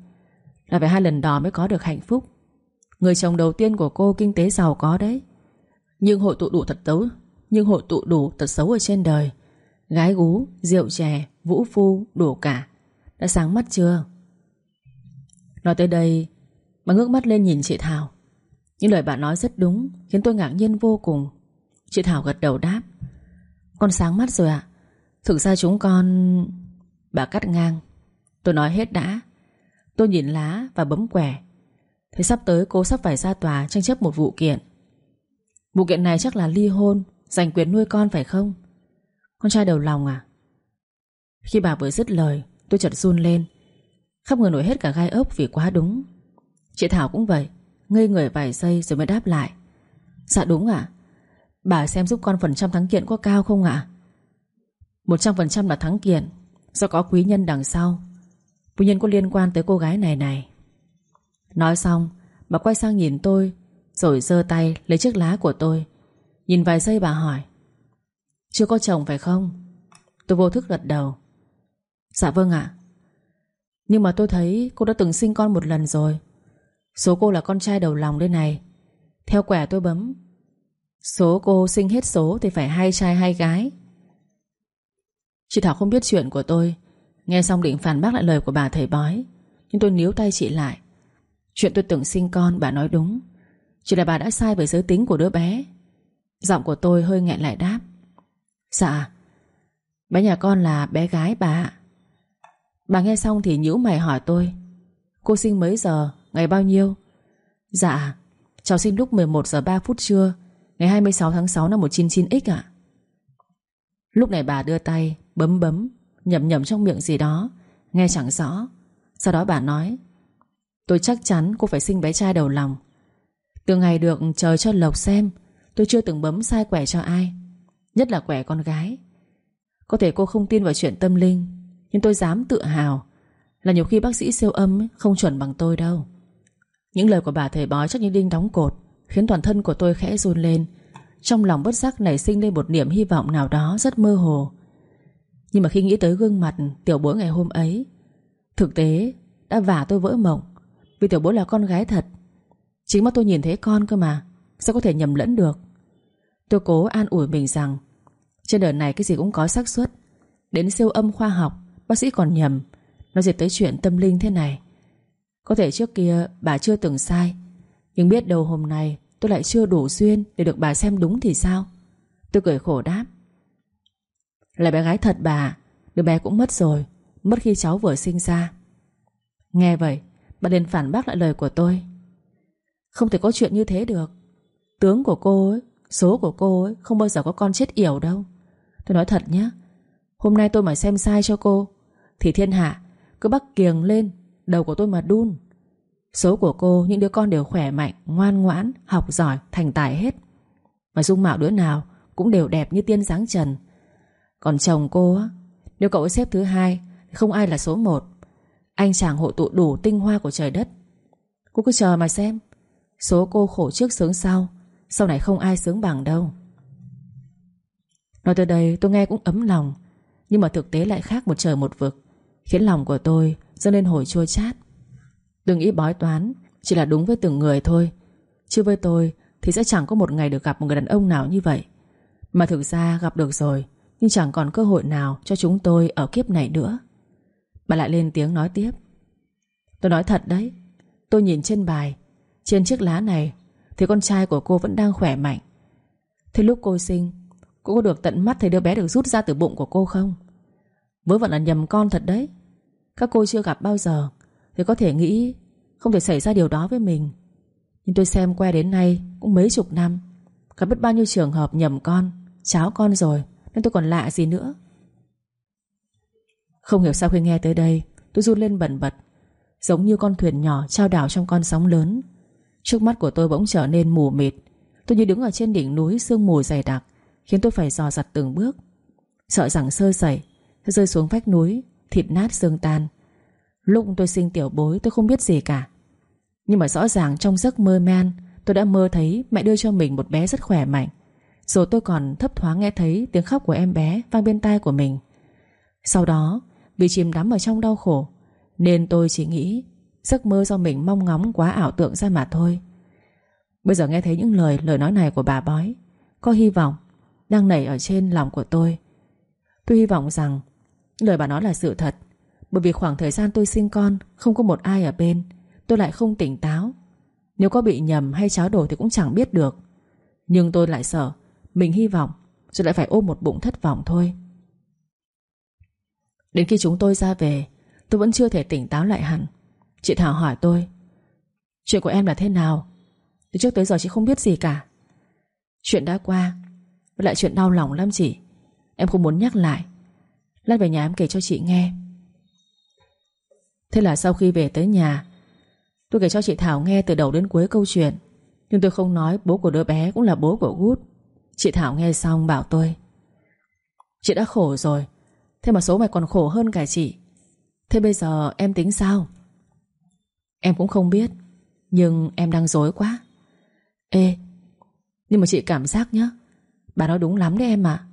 Là phải hai lần đò mới có được hạnh phúc. Người chồng đầu tiên của cô kinh tế giàu có đấy. Nhưng hội tụ đủ thật xấu Nhưng hội tụ đủ thật xấu ở trên đời. Gái gú, rượu chè, vũ phu, đủ cả. Đã sáng mắt chưa? Nói tới đây Bà ngước mắt lên nhìn chị Thảo. Những lời bà nói rất đúng Khiến tôi ngạc nhiên vô cùng. Chị Thảo gật đầu đáp. Con sáng mắt rồi ạ. Thực ra chúng con... Bà cắt ngang. Tôi nói hết đã. Tôi nhìn lá và bấm quẻ thế sắp tới cô sắp phải ra tòa tranh chấp một vụ kiện. Vụ kiện này chắc là ly hôn, Giành quyền nuôi con phải không? Con trai đầu lòng à? Khi bà vừa dứt lời, Tôi chợt run lên. Khắp người nổi hết cả gai ốc vì quá đúng. Chị Thảo cũng vậy, Ngây người vài giây rồi mới đáp lại. Dạ đúng ạ. Bà xem giúp con phần trăm thắng kiện có cao không ạ? Một trăm phần trăm là thắng kiện, Do có quý nhân đằng sau. Quý nhân có liên quan tới cô gái này này. Nói xong, Bà quay sang nhìn tôi, Rồi giơ tay lấy chiếc lá của tôi. Nhìn vài giây bà hỏi, Chưa có chồng phải không? Tôi vô thức gật đầu. Dạ vâng ạ. Nhưng mà tôi thấy cô đã từng sinh con một lần rồi. Số cô là con trai đầu lòng đây này. Theo quẻ tôi bấm, Số cô sinh hết số Thì phải hai trai hai gái. Chị Thảo không biết chuyện của tôi. Nghe xong định phản bác lại lời của bà thầy bói, Nhưng tôi níu tay chị lại. Chuyện tôi tưởng sinh con, bà nói đúng. Chỉ là bà đã sai về giới tính của đứa bé. Giọng của tôi hơi nghẹn lại đáp. Dạ. Bé nhà con là bé gái bà Bà nghe xong thì nhíu mày hỏi tôi. Cô sinh mấy giờ? Ngày bao nhiêu? Dạ. Cháu sinh lúc 11 giờ 3 phút trưa, Ngày 26 tháng 6 năm 199X ạ. Lúc này bà đưa tay, Bấm bấm Nhầm nhầm trong miệng gì đó, Nghe chẳng rõ. Sau đó bà nói Tôi chắc chắn cô phải sinh bé trai đầu lòng. Từ ngày được trời cho Lộc xem, Tôi chưa từng bấm sai quẻ cho ai, Nhất là quẻ con gái. Có thể cô không tin vào chuyện tâm linh, Nhưng tôi dám tự hào Là nhiều khi bác sĩ siêu âm không chuẩn bằng tôi đâu. Những lời của bà thầy bói chắc như đinh đóng cột, Khiến toàn thân của tôi khẽ run lên. Trong lòng bất giác nảy sinh lên một niềm hy vọng nào đó rất mơ hồ. Nhưng mà khi nghĩ tới gương mặt tiểu bối ngày hôm ấy, Thực tế đã vả tôi vỡ mộng. Vì tiểu bối là con gái thật. Chính mắt tôi nhìn thấy con cơ mà, Sao có thể nhầm lẫn được? Tôi cố an ủi mình rằng, Trên đời này cái gì cũng có xác suất. Đến siêu âm khoa học, Bác sĩ còn nhầm Nói gì tới chuyện tâm linh thế này. Có thể trước kia bà chưa từng sai, Nhưng biết đâu hôm nay tôi lại chưa đủ duyên Để được bà xem đúng thì sao? Tôi cười khổ đáp, Là bé gái thật bà, Đứa bé cũng mất rồi, Mất khi cháu vừa sinh ra. Nghe vậy Bà liền phản bác lại lời của tôi. Không thể có chuyện như thế được. Tướng của cô ấy Số của cô ấy không bao giờ có con chết yểu đâu. Tôi nói thật nhé Hôm nay tôi mà xem sai cho cô Thì thiên hạ cứ bắt kiềng lên Đầu của tôi mà đun. Số của cô những đứa con đều khỏe mạnh Ngoan ngoãn, học giỏi, thành tài hết. Mà dung mạo đứa nào Cũng đều đẹp như tiên dáng trần. Còn chồng cô á Nếu cậu ấy xếp thứ hai Không ai là số một anh chàng hội tụ đủ tinh hoa của trời đất. Cô cứ chờ mà xem. Số cô khổ trước sướng sau Sau này không ai sướng bằng đâu. Nói tới đây, tôi nghe cũng ấm lòng. Nhưng mà thực tế lại khác một trời một vực. Khiến lòng của tôi dâng lên hồi chua chát. Đừng nghĩ bói toán, Chỉ là đúng với từng người thôi. Chứ với tôi thì sẽ chẳng có một ngày được gặp một người đàn ông nào như vậy. Mà thực ra gặp được rồi, Nhưng chẳng còn cơ hội nào cho chúng tôi ở kiếp này nữa. Bà lại lên tiếng nói tiếp. Tôi nói thật đấy, Tôi nhìn trên bài, Trên chiếc lá này, Thì con trai của cô vẫn đang khỏe mạnh. Thế lúc cô sinh, Cô có được tận mắt thấy đứa bé được rút ra từ bụng của cô không? Vớ vẩn là nhầm con thật đấy. Các cô chưa gặp bao giờ, Thì có thể nghĩ Không thể xảy ra điều đó với mình. Nhưng tôi xem qua đến nay Cũng mấy chục năm, Gặp biết bao nhiêu trường hợp nhầm con, Cháo con rồi, Nên tôi còn lạ gì nữa. Không hiểu sao khi nghe tới đây, Tôi run lên bẩn bật, Giống như con thuyền nhỏ trao đảo trong con sóng lớn. Trước mắt của tôi bỗng trở nên mù mịt. Tôi như đứng ở trên đỉnh núi sương mù dày đặc, Khiến tôi phải dò dặt từng bước. Sợ rằng sơ sẩy, Rơi xuống vách núi, Thịt nát xương tan. Lúc tôi sinh tiểu bối, tôi không biết gì cả. Nhưng mà rõ ràng trong giấc mơ man, Tôi đã mơ thấy mẹ đưa cho mình một bé rất khỏe mạnh. Rồi tôi còn thấp thoáng nghe thấy Tiếng khóc của em bé vang bên tai của mình. Sau đó vì chìm đắm ở trong đau khổ. Nên tôi chỉ nghĩ, Giấc mơ do mình mong ngóng quá ảo tượng ra mà thôi. Bây giờ nghe thấy những lời Lời nói này của bà bói, Có hy vọng Đang nảy ở trên lòng của tôi. Tôi hy vọng rằng, Lời bà nói là sự thật, Bởi vì khoảng thời gian tôi sinh con, Không có một ai ở bên, Tôi lại không tỉnh táo. Nếu có bị nhầm hay cháo đổi thì cũng chẳng biết được. Nhưng tôi lại sợ, Mình hy vọng Rồi lại phải ôm một bụng thất vọng thôi. Đến khi chúng tôi ra về, Tôi vẫn chưa thể tỉnh táo lại hẳn. Chị Thảo hỏi tôi, Chuyện của em là thế nào? Từ trước tới giờ chị không biết gì cả. Chuyện đã qua, Với lại chuyện đau lòng lắm chị. Em không muốn nhắc lại. Lát về nhà em kể cho chị nghe. Thế là sau khi về tới nhà, Tôi kể cho chị Thảo nghe từ đầu đến cuối câu chuyện. Nhưng tôi không nói bố của đứa bé cũng là bố của Gút. Chị Thảo nghe xong bảo tôi, Chị đã khổ rồi. Thế mà số mày còn khổ hơn cả chị. Thế bây giờ em tính sao? Em cũng không biết, Nhưng em đang dối quá. Ê, Nhưng mà chị cảm giác nhá, Bà nói đúng lắm đấy em ạ.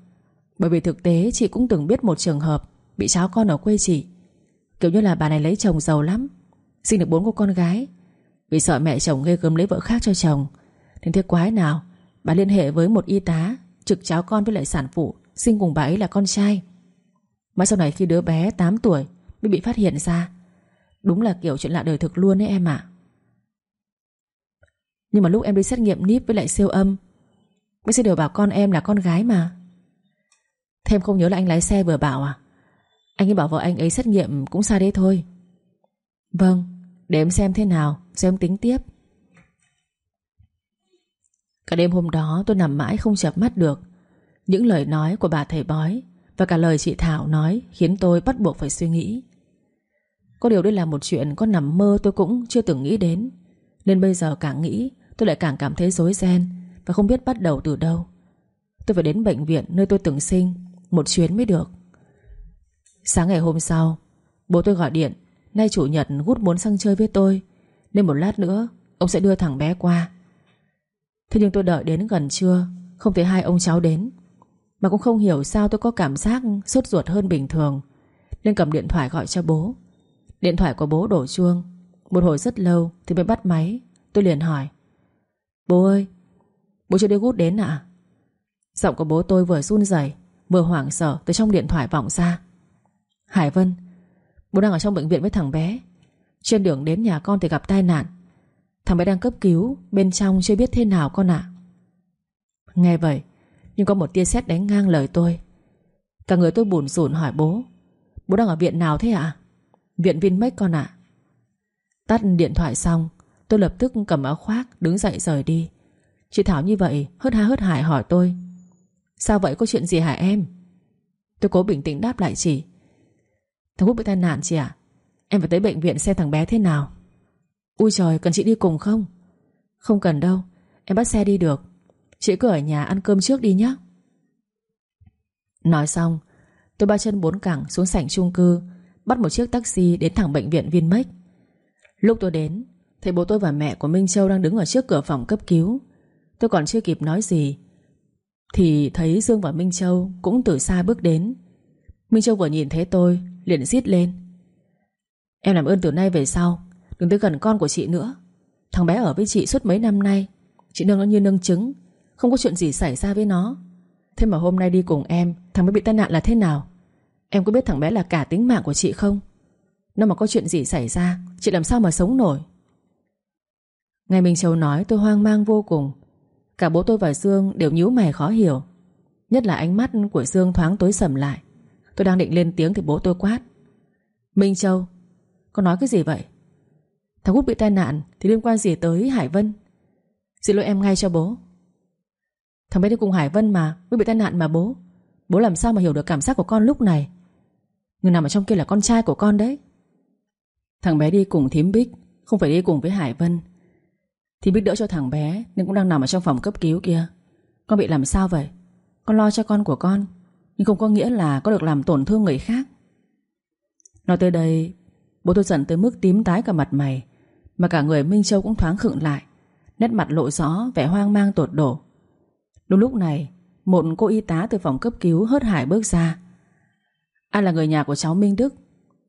Bởi vì thực tế chị cũng từng biết một trường hợp Bị cháu con ở quê chị. Kiểu như là bà này lấy chồng giàu lắm, Sinh được bốn cô con gái. Vì sợ mẹ chồng ghê gớm lấy vợ khác cho chồng. Nên thế quái nào, Bà liên hệ với một y tá Trực cháu con với lại sản phụ Sinh cùng bà ấy là con trai. Mà sau này khi đứa bé 8 tuổi Mới bị phát hiện ra, Đúng là kiểu chuyện lạ đời thực luôn ấy em ạ. Nhưng mà lúc em đi xét nghiệm níp với lại siêu âm Bác sĩ đều bảo con em là con gái mà. Thêm không nhớ là anh lái xe vừa bảo à? Anh ấy bảo vợ anh ấy xét nghiệm cũng sai đấy thôi. Vâng Để em xem thế nào Rồi em tính tiếp. Cả đêm hôm đó tôi nằm mãi không chập mắt được. Những lời nói của bà thầy bói và cả lời chị Thảo nói Khiến tôi bắt buộc phải suy nghĩ. Có điều đây là một chuyện Có nằm mơ tôi cũng chưa từng nghĩ đến. Nên bây giờ càng nghĩ, Tôi lại càng cảm thấy rối ren Và không biết bắt đầu từ đâu. Tôi phải đến bệnh viện nơi tôi từng sinh, Một chuyến mới được. Sáng ngày hôm sau, Bố tôi gọi điện, Nay chủ nhật Gút muốn sang chơi với tôi, Nên một lát nữa, Ông sẽ đưa thằng bé qua. Thế nhưng tôi đợi đến gần trưa, Không thấy hai ông cháu đến. Mà cũng không hiểu sao tôi có cảm giác sốt ruột hơn bình thường. Nên cầm điện thoại gọi cho bố. Điện thoại của bố đổ chuông. Một hồi rất lâu thì mới bắt máy. Tôi liền hỏi, Bố ơi, Bố chưa đưa gút đến ạ? Giọng của bố tôi vừa run rẩy, Vừa hoảng sợ từ trong điện thoại vọng ra. Hải Vân, Bố đang ở trong bệnh viện với thằng bé. Trên đường đến nhà con thì gặp tai nạn. Thằng bé đang cấp cứu, Bên trong chưa biết thế nào con ạ. Nghe vậy nhưng có một tia sét đánh ngang lời tôi. Cả người tôi buồn rủn hỏi bố. Bố đang ở viện nào thế ạ? Viện Vinmec con ạ. Tắt điện thoại xong, Tôi lập tức cầm áo khoác, đứng dậy rời đi. Chị Thảo như vậy, hớt ha hớt hải hỏi tôi. Sao vậy? Có chuyện gì hả em? Tôi cố bình tĩnh đáp lại chị. Thằng Út bị tai nạn chị ạ. Em phải tới bệnh viện xem thằng bé thế nào. Ui trời, cần chị đi cùng không? Không cần đâu. Em bắt xe đi được. Chị cứ ở nhà ăn cơm trước đi nhé. Nói xong, Tôi ba chân bốn cẳng xuống sảnh chung cư, Bắt một chiếc taxi đến thẳng bệnh viện Vinmec. Lúc tôi đến, Thấy bố tôi và mẹ của Minh Châu đang đứng ở trước cửa phòng cấp cứu. Tôi còn chưa kịp nói gì, Thì thấy Dương và Minh Châu Cũng từ xa bước đến. Minh Châu vừa nhìn thấy tôi, Liền giết lên. Em làm ơn từ nay về sau, Đừng tới gần con của chị nữa. Thằng bé ở với chị suốt mấy năm nay, Chị nâng nó như nâng trứng. Không có chuyện gì xảy ra với nó. Thế mà hôm nay đi cùng em, Thằng bé bị tai nạn là thế nào? Em có biết thằng bé là cả tính mạng của chị không? Nó mà có chuyện gì xảy ra, Chị làm sao mà sống nổi? Ngày Minh Châu nói tôi hoang mang vô cùng. Cả bố tôi và Dương đều nhíu mày khó hiểu. Nhất là ánh mắt của Dương thoáng tối sầm lại. Tôi đang định lên tiếng thì bố tôi quát. Minh Châu Con nói cái gì vậy? Thằng Út bị tai nạn thì liên quan gì tới Hải Vân? Xin lỗi em ngay cho bố. Thằng bé đi cùng Hải Vân mà, Mới bị tai nạn mà bố. Bố làm sao mà hiểu được cảm giác của con lúc này? Người nằm ở trong kia là con trai của con đấy. Thằng bé đi cùng thím Bích, Không phải đi cùng với Hải Vân. Thì Bích đỡ cho thằng bé Nhưng cũng đang nằm ở trong phòng cấp cứu kia. Con bị làm sao vậy? Con lo cho con của con, Nhưng không có nghĩa là có được làm tổn thương người khác. Nói tới đây, Bố tôi giận tới mức tím tái cả mặt mày, Mà cả người Minh Châu cũng thoáng khựng lại, Nét mặt lộ rõ vẻ hoang mang tột đổ Đúng lúc này, Một cô y tá từ phòng cấp cứu hớt hải bước ra. Anh là người nhà của cháu Minh Đức.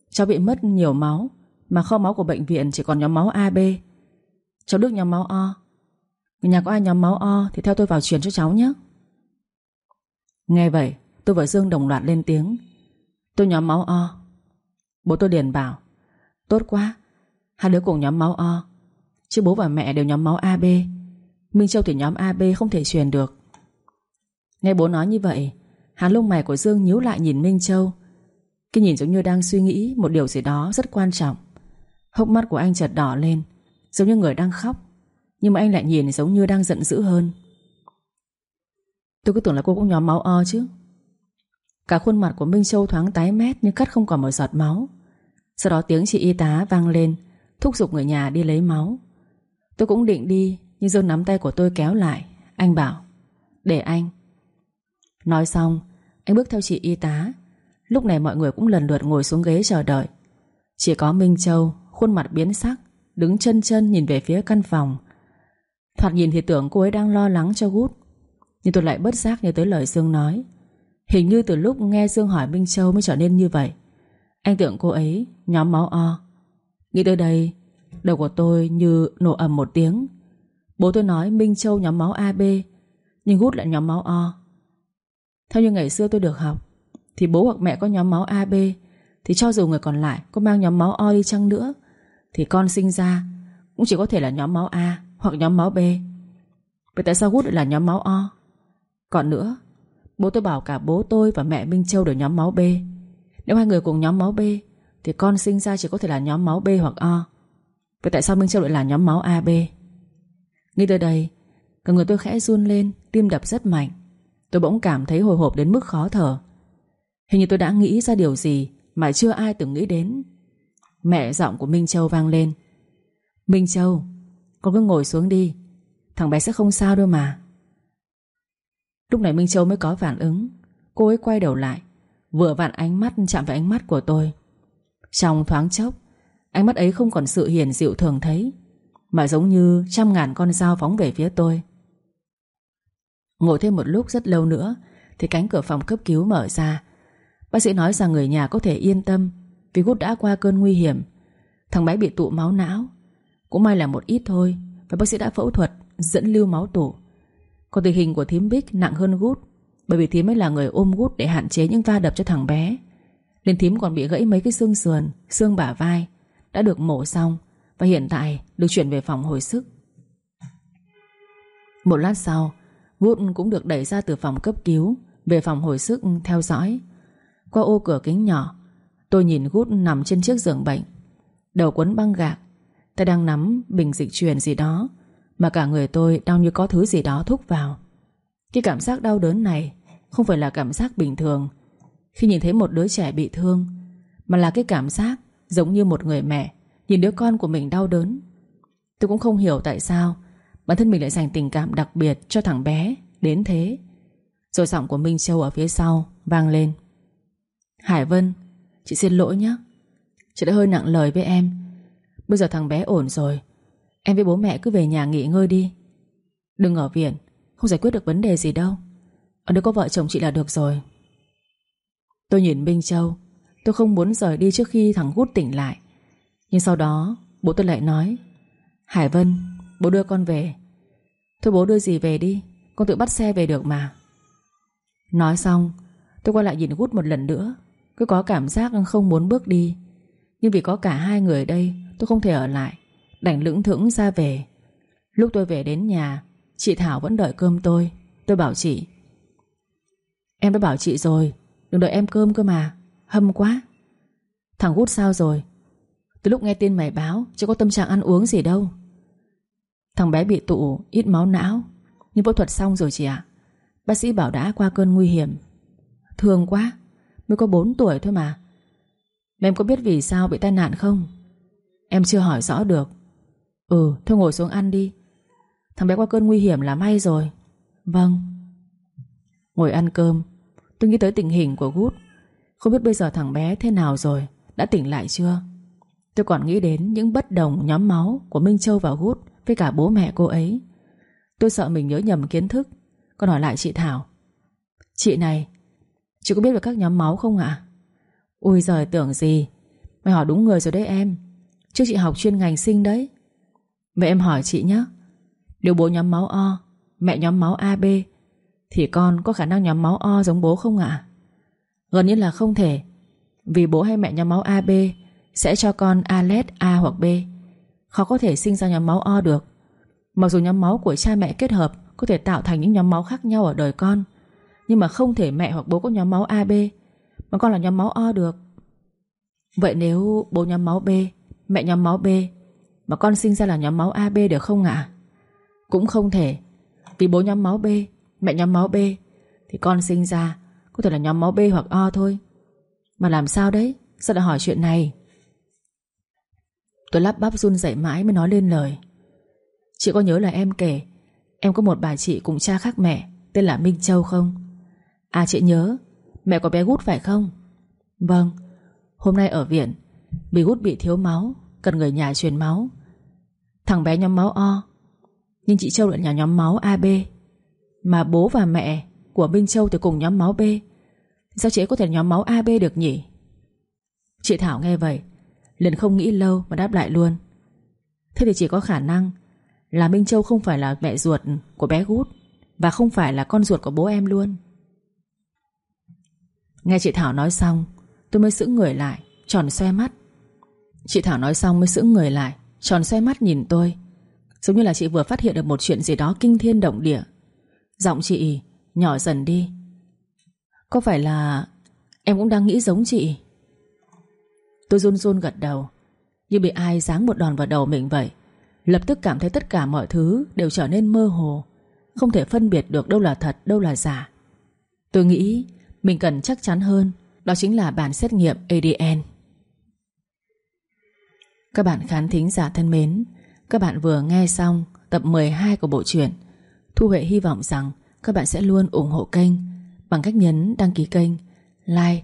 Cháu bị mất nhiều máu, Mà kho máu của bệnh viện chỉ còn nhóm máu AB Cháu Đức nhóm máu O. Người nhà có ai nhóm máu O Thì theo tôi vào truyền cho cháu nhé. Nghe vậy, tôi và Dương đồng loạt lên tiếng. Tôi nhóm máu O. Bố tôi liền bảo, Tốt quá, Hai đứa cùng nhóm máu O. Chứ bố và mẹ đều nhóm máu AB Minh Châu thì nhóm AB không thể truyền được. Nghe bố nói như vậy Hán lông mày của Dương nhíu lại nhìn Minh Châu. Cái nhìn giống như đang suy nghĩ Một điều gì đó rất quan trọng. Hốc mắt của anh chợt đỏ lên, Giống như người đang khóc, Nhưng mà anh lại nhìn giống như đang giận dữ hơn. Tôi cứ tưởng là cô cũng nhóm máu O chứ. Cả khuôn mặt của Minh Châu thoáng tái mét Nhưng cắt không còn một giọt máu. Sau đó tiếng chị y tá vang lên, Thúc giục người nhà đi lấy máu. Tôi cũng định đi, Nhưng Dương nắm tay của tôi kéo lại. Anh bảo, Để anh Nói xong, Anh bước theo chị y tá. Lúc này mọi người cũng lần lượt ngồi xuống ghế chờ đợi. Chỉ có Minh Châu, Khuôn mặt biến sắc, Đứng chân chân nhìn về phía căn phòng. Thoạt nhìn thì tưởng cô ấy đang lo lắng cho gút, Nhưng tôi lại bất giác nhớ tới lời Dương nói. Hình như từ lúc nghe Dương hỏi Minh Châu mới trở nên như vậy. Anh tưởng cô ấy, nhóm máu O. Nghĩ tới đây, Đầu của tôi như nổ ầm một tiếng. Bố tôi nói Minh Châu nhóm máu AB Nhưng Gút lại nhóm máu O. Theo như ngày xưa tôi được học, Thì bố hoặc mẹ có nhóm máu AB Thì cho dù người còn lại có mang nhóm máu O đi chăng nữa, Thì con sinh ra Cũng chỉ có thể là nhóm máu A Hoặc nhóm máu B. Vậy tại sao hút lại là nhóm máu O? Còn nữa, Bố tôi bảo cả bố tôi và mẹ Minh Châu đều nhóm máu B. Nếu hai người cùng nhóm máu B, Thì con sinh ra chỉ có thể là nhóm máu B hoặc O. Vậy tại sao Minh Châu lại là nhóm máu AB Nghĩ tới đây, Cả người tôi khẽ run lên, Tim đập rất mạnh. Tôi bỗng cảm thấy hồi hộp đến mức khó thở. Hình như tôi đã nghĩ ra điều gì Mà chưa ai từng nghĩ đến. Mẹ giọng của Minh Châu vang lên. Minh Châu, Con cứ ngồi xuống đi. Thằng bé sẽ không sao đâu mà. Lúc này Minh Châu mới có phản ứng. Cô ấy quay đầu lại, Vừa vặn ánh mắt, chạm vào ánh mắt của tôi. Trong thoáng chốc, Ánh mắt ấy không còn sự hiền dịu thường thấy, Mà giống như trăm ngàn con dao phóng về phía tôi. Ngồi thêm một lúc rất lâu nữa, Thì cánh cửa phòng cấp cứu mở ra. Bác sĩ nói rằng người nhà có thể yên tâm Vì Gút đã qua cơn nguy hiểm. Thằng bé bị tụ máu não. Cũng may là một ít thôi Và bác sĩ đã phẫu thuật, dẫn lưu máu tụ. Còn tình hình của thím Bích nặng hơn Gút, Bởi vì thím mới là người ôm Gút Để hạn chế những va đập cho thằng bé. Nên thím còn bị gãy mấy cái xương sườn, Xương bả vai, Đã được mổ xong Và hiện tại được chuyển về phòng hồi sức. Một lát sau Gút cũng được đẩy ra từ phòng cấp cứu, Về phòng hồi sức theo dõi. Qua ô cửa kính nhỏ, Tôi nhìn Gút nằm trên chiếc giường bệnh. Đầu quấn băng gạc, Tay đang nắm bình dịch truyền gì đó, Mà cả người tôi đau như có thứ gì đó thúc vào. Cái cảm giác đau đớn này Không phải là cảm giác bình thường. Khi nhìn thấy một đứa trẻ bị thương, Mà là cái cảm giác giống như một người mẹ, Nhìn đứa con của mình đau đớn. Tôi cũng không hiểu tại sao Bản thân mình lại dành tình cảm đặc biệt cho thằng bé Đến thế. Rồi giọng của Minh Châu ở phía sau Vang lên. Hải Vân, Chị xin lỗi nhé Chị đã hơi nặng lời với em. Bây giờ thằng bé ổn rồi. Em với bố mẹ cứ về nhà nghỉ ngơi đi. Đừng ở viện, Không giải quyết được vấn đề gì đâu. Ở đây có vợ chồng chị là được rồi. Tôi nhìn Minh Châu. Tôi không muốn rời đi trước khi thằng Gút tỉnh lại. Nhưng sau đó, Bố tôi lại nói, Hải Vân Bố đưa con về. Thôi bố đưa gì về đi, Con tự bắt xe về được mà. Nói xong, Tôi quay lại nhìn Gút một lần nữa, Cứ có cảm giác không muốn bước đi. Nhưng vì có cả hai người đây, Tôi không thể ở lại, Đành lững thững ra về. Lúc tôi về đến nhà, Chị Thảo vẫn đợi cơm tôi. Tôi bảo chị, Em đã bảo chị rồi, Đừng đợi em cơm cơ mà, Hâm quá. Thằng Gút sao rồi? Từ lúc nghe tin mày báo Chứ có tâm trạng ăn uống gì đâu. Thằng bé bị tụ ít máu não. Nhưng phẫu thuật xong rồi chị ạ. Bác sĩ bảo đã qua cơn nguy hiểm. Thương quá, Mới có 4 tuổi thôi mà. Mà em có biết vì sao bị tai nạn không? Em chưa hỏi rõ được. Ừ thôi ngồi xuống ăn đi. Thằng bé qua cơn nguy hiểm là may rồi. Vâng. Ngồi ăn cơm. Tôi nghĩ tới tình hình của Gút. Không biết bây giờ thằng bé thế nào rồi. Đã tỉnh lại chưa? Tôi còn nghĩ đến những bất đồng nhóm máu Của Minh Châu và Gút. Với cả bố mẹ cô ấy. Tôi sợ mình nhớ nhầm kiến thức. Con hỏi lại chị Thảo. Chị này, Chị có biết về các nhóm máu không ạ? À? Ui giời, tưởng gì? Mày hỏi đúng người rồi đấy em. Trước chị học chuyên ngành sinh đấy. Vậy em hỏi chị nhé Nếu bố nhóm máu O, Mẹ nhóm máu AB Thì con có khả năng nhóm máu O giống bố không ạ? Gần như là không thể, Vì bố hay mẹ nhóm máu AB Sẽ cho con A led A hoặc B. Khó có thể sinh ra nhóm máu O được Mặc dù nhóm máu của cha mẹ kết hợp Có thể tạo thành những nhóm máu khác nhau ở đời con Nhưng mà không thể mẹ hoặc bố có nhóm máu AB Mà con là nhóm máu O được Vậy nếu bố nhóm máu B Mẹ nhóm máu B Mà con sinh ra là nhóm máu AB được không ạ Cũng không thể Vì bố nhóm máu B Mẹ nhóm máu B Thì con sinh ra Có thể là nhóm máu B hoặc O thôi Mà làm sao đấy Sao lại hỏi chuyện này Tôi lắp bắp run dậy mãi mới nói lên lời. Chị có nhớ là em kể, Em có một bà chị cùng cha khác mẹ, Tên là Minh Châu không? À chị nhớ. Mẹ có bé gút phải không? Vâng. Hôm nay ở viện, Bị gút bị thiếu máu, Cần người nhà truyền máu. Thằng bé nhóm máu O. Nhưng chị Châu lại nhà nhóm máu AB Mà bố và mẹ của Minh Châu thì cùng nhóm máu B. Sao chị ấy có thể nhóm máu AB được nhỉ? Chị Thảo nghe vậy liền không nghĩ lâu mà đáp lại luôn. Thế thì chỉ có khả năng Là Minh Châu không phải là mẹ ruột của bé Gút Và không phải là con ruột của bố em luôn. Nghe chị Thảo nói xong, Tôi mới sững người lại, Tròn xoe mắt. Chị Thảo nói xong mới sững người lại, Tròn xoe mắt nhìn tôi, Giống như là chị vừa phát hiện được một chuyện gì đó kinh thiên động địa. Giọng chị nhỏ dần đi. Có phải là Em cũng đang nghĩ giống chị? Tôi run run gật đầu. Như bị ai giáng một đòn vào đầu mình vậy, Lập tức cảm thấy tất cả mọi thứ Đều trở nên mơ hồ. Không thể phân biệt được đâu là thật, đâu là giả. Tôi nghĩ Mình cần chắc chắn hơn, Đó chính là bản xét nghiệm ADN Các bạn khán thính giả thân mến, Các bạn vừa nghe xong Tập 12 của bộ truyện. Thu Huệ hy vọng rằng Các bạn sẽ luôn ủng hộ kênh Bằng cách nhấn đăng ký kênh, Like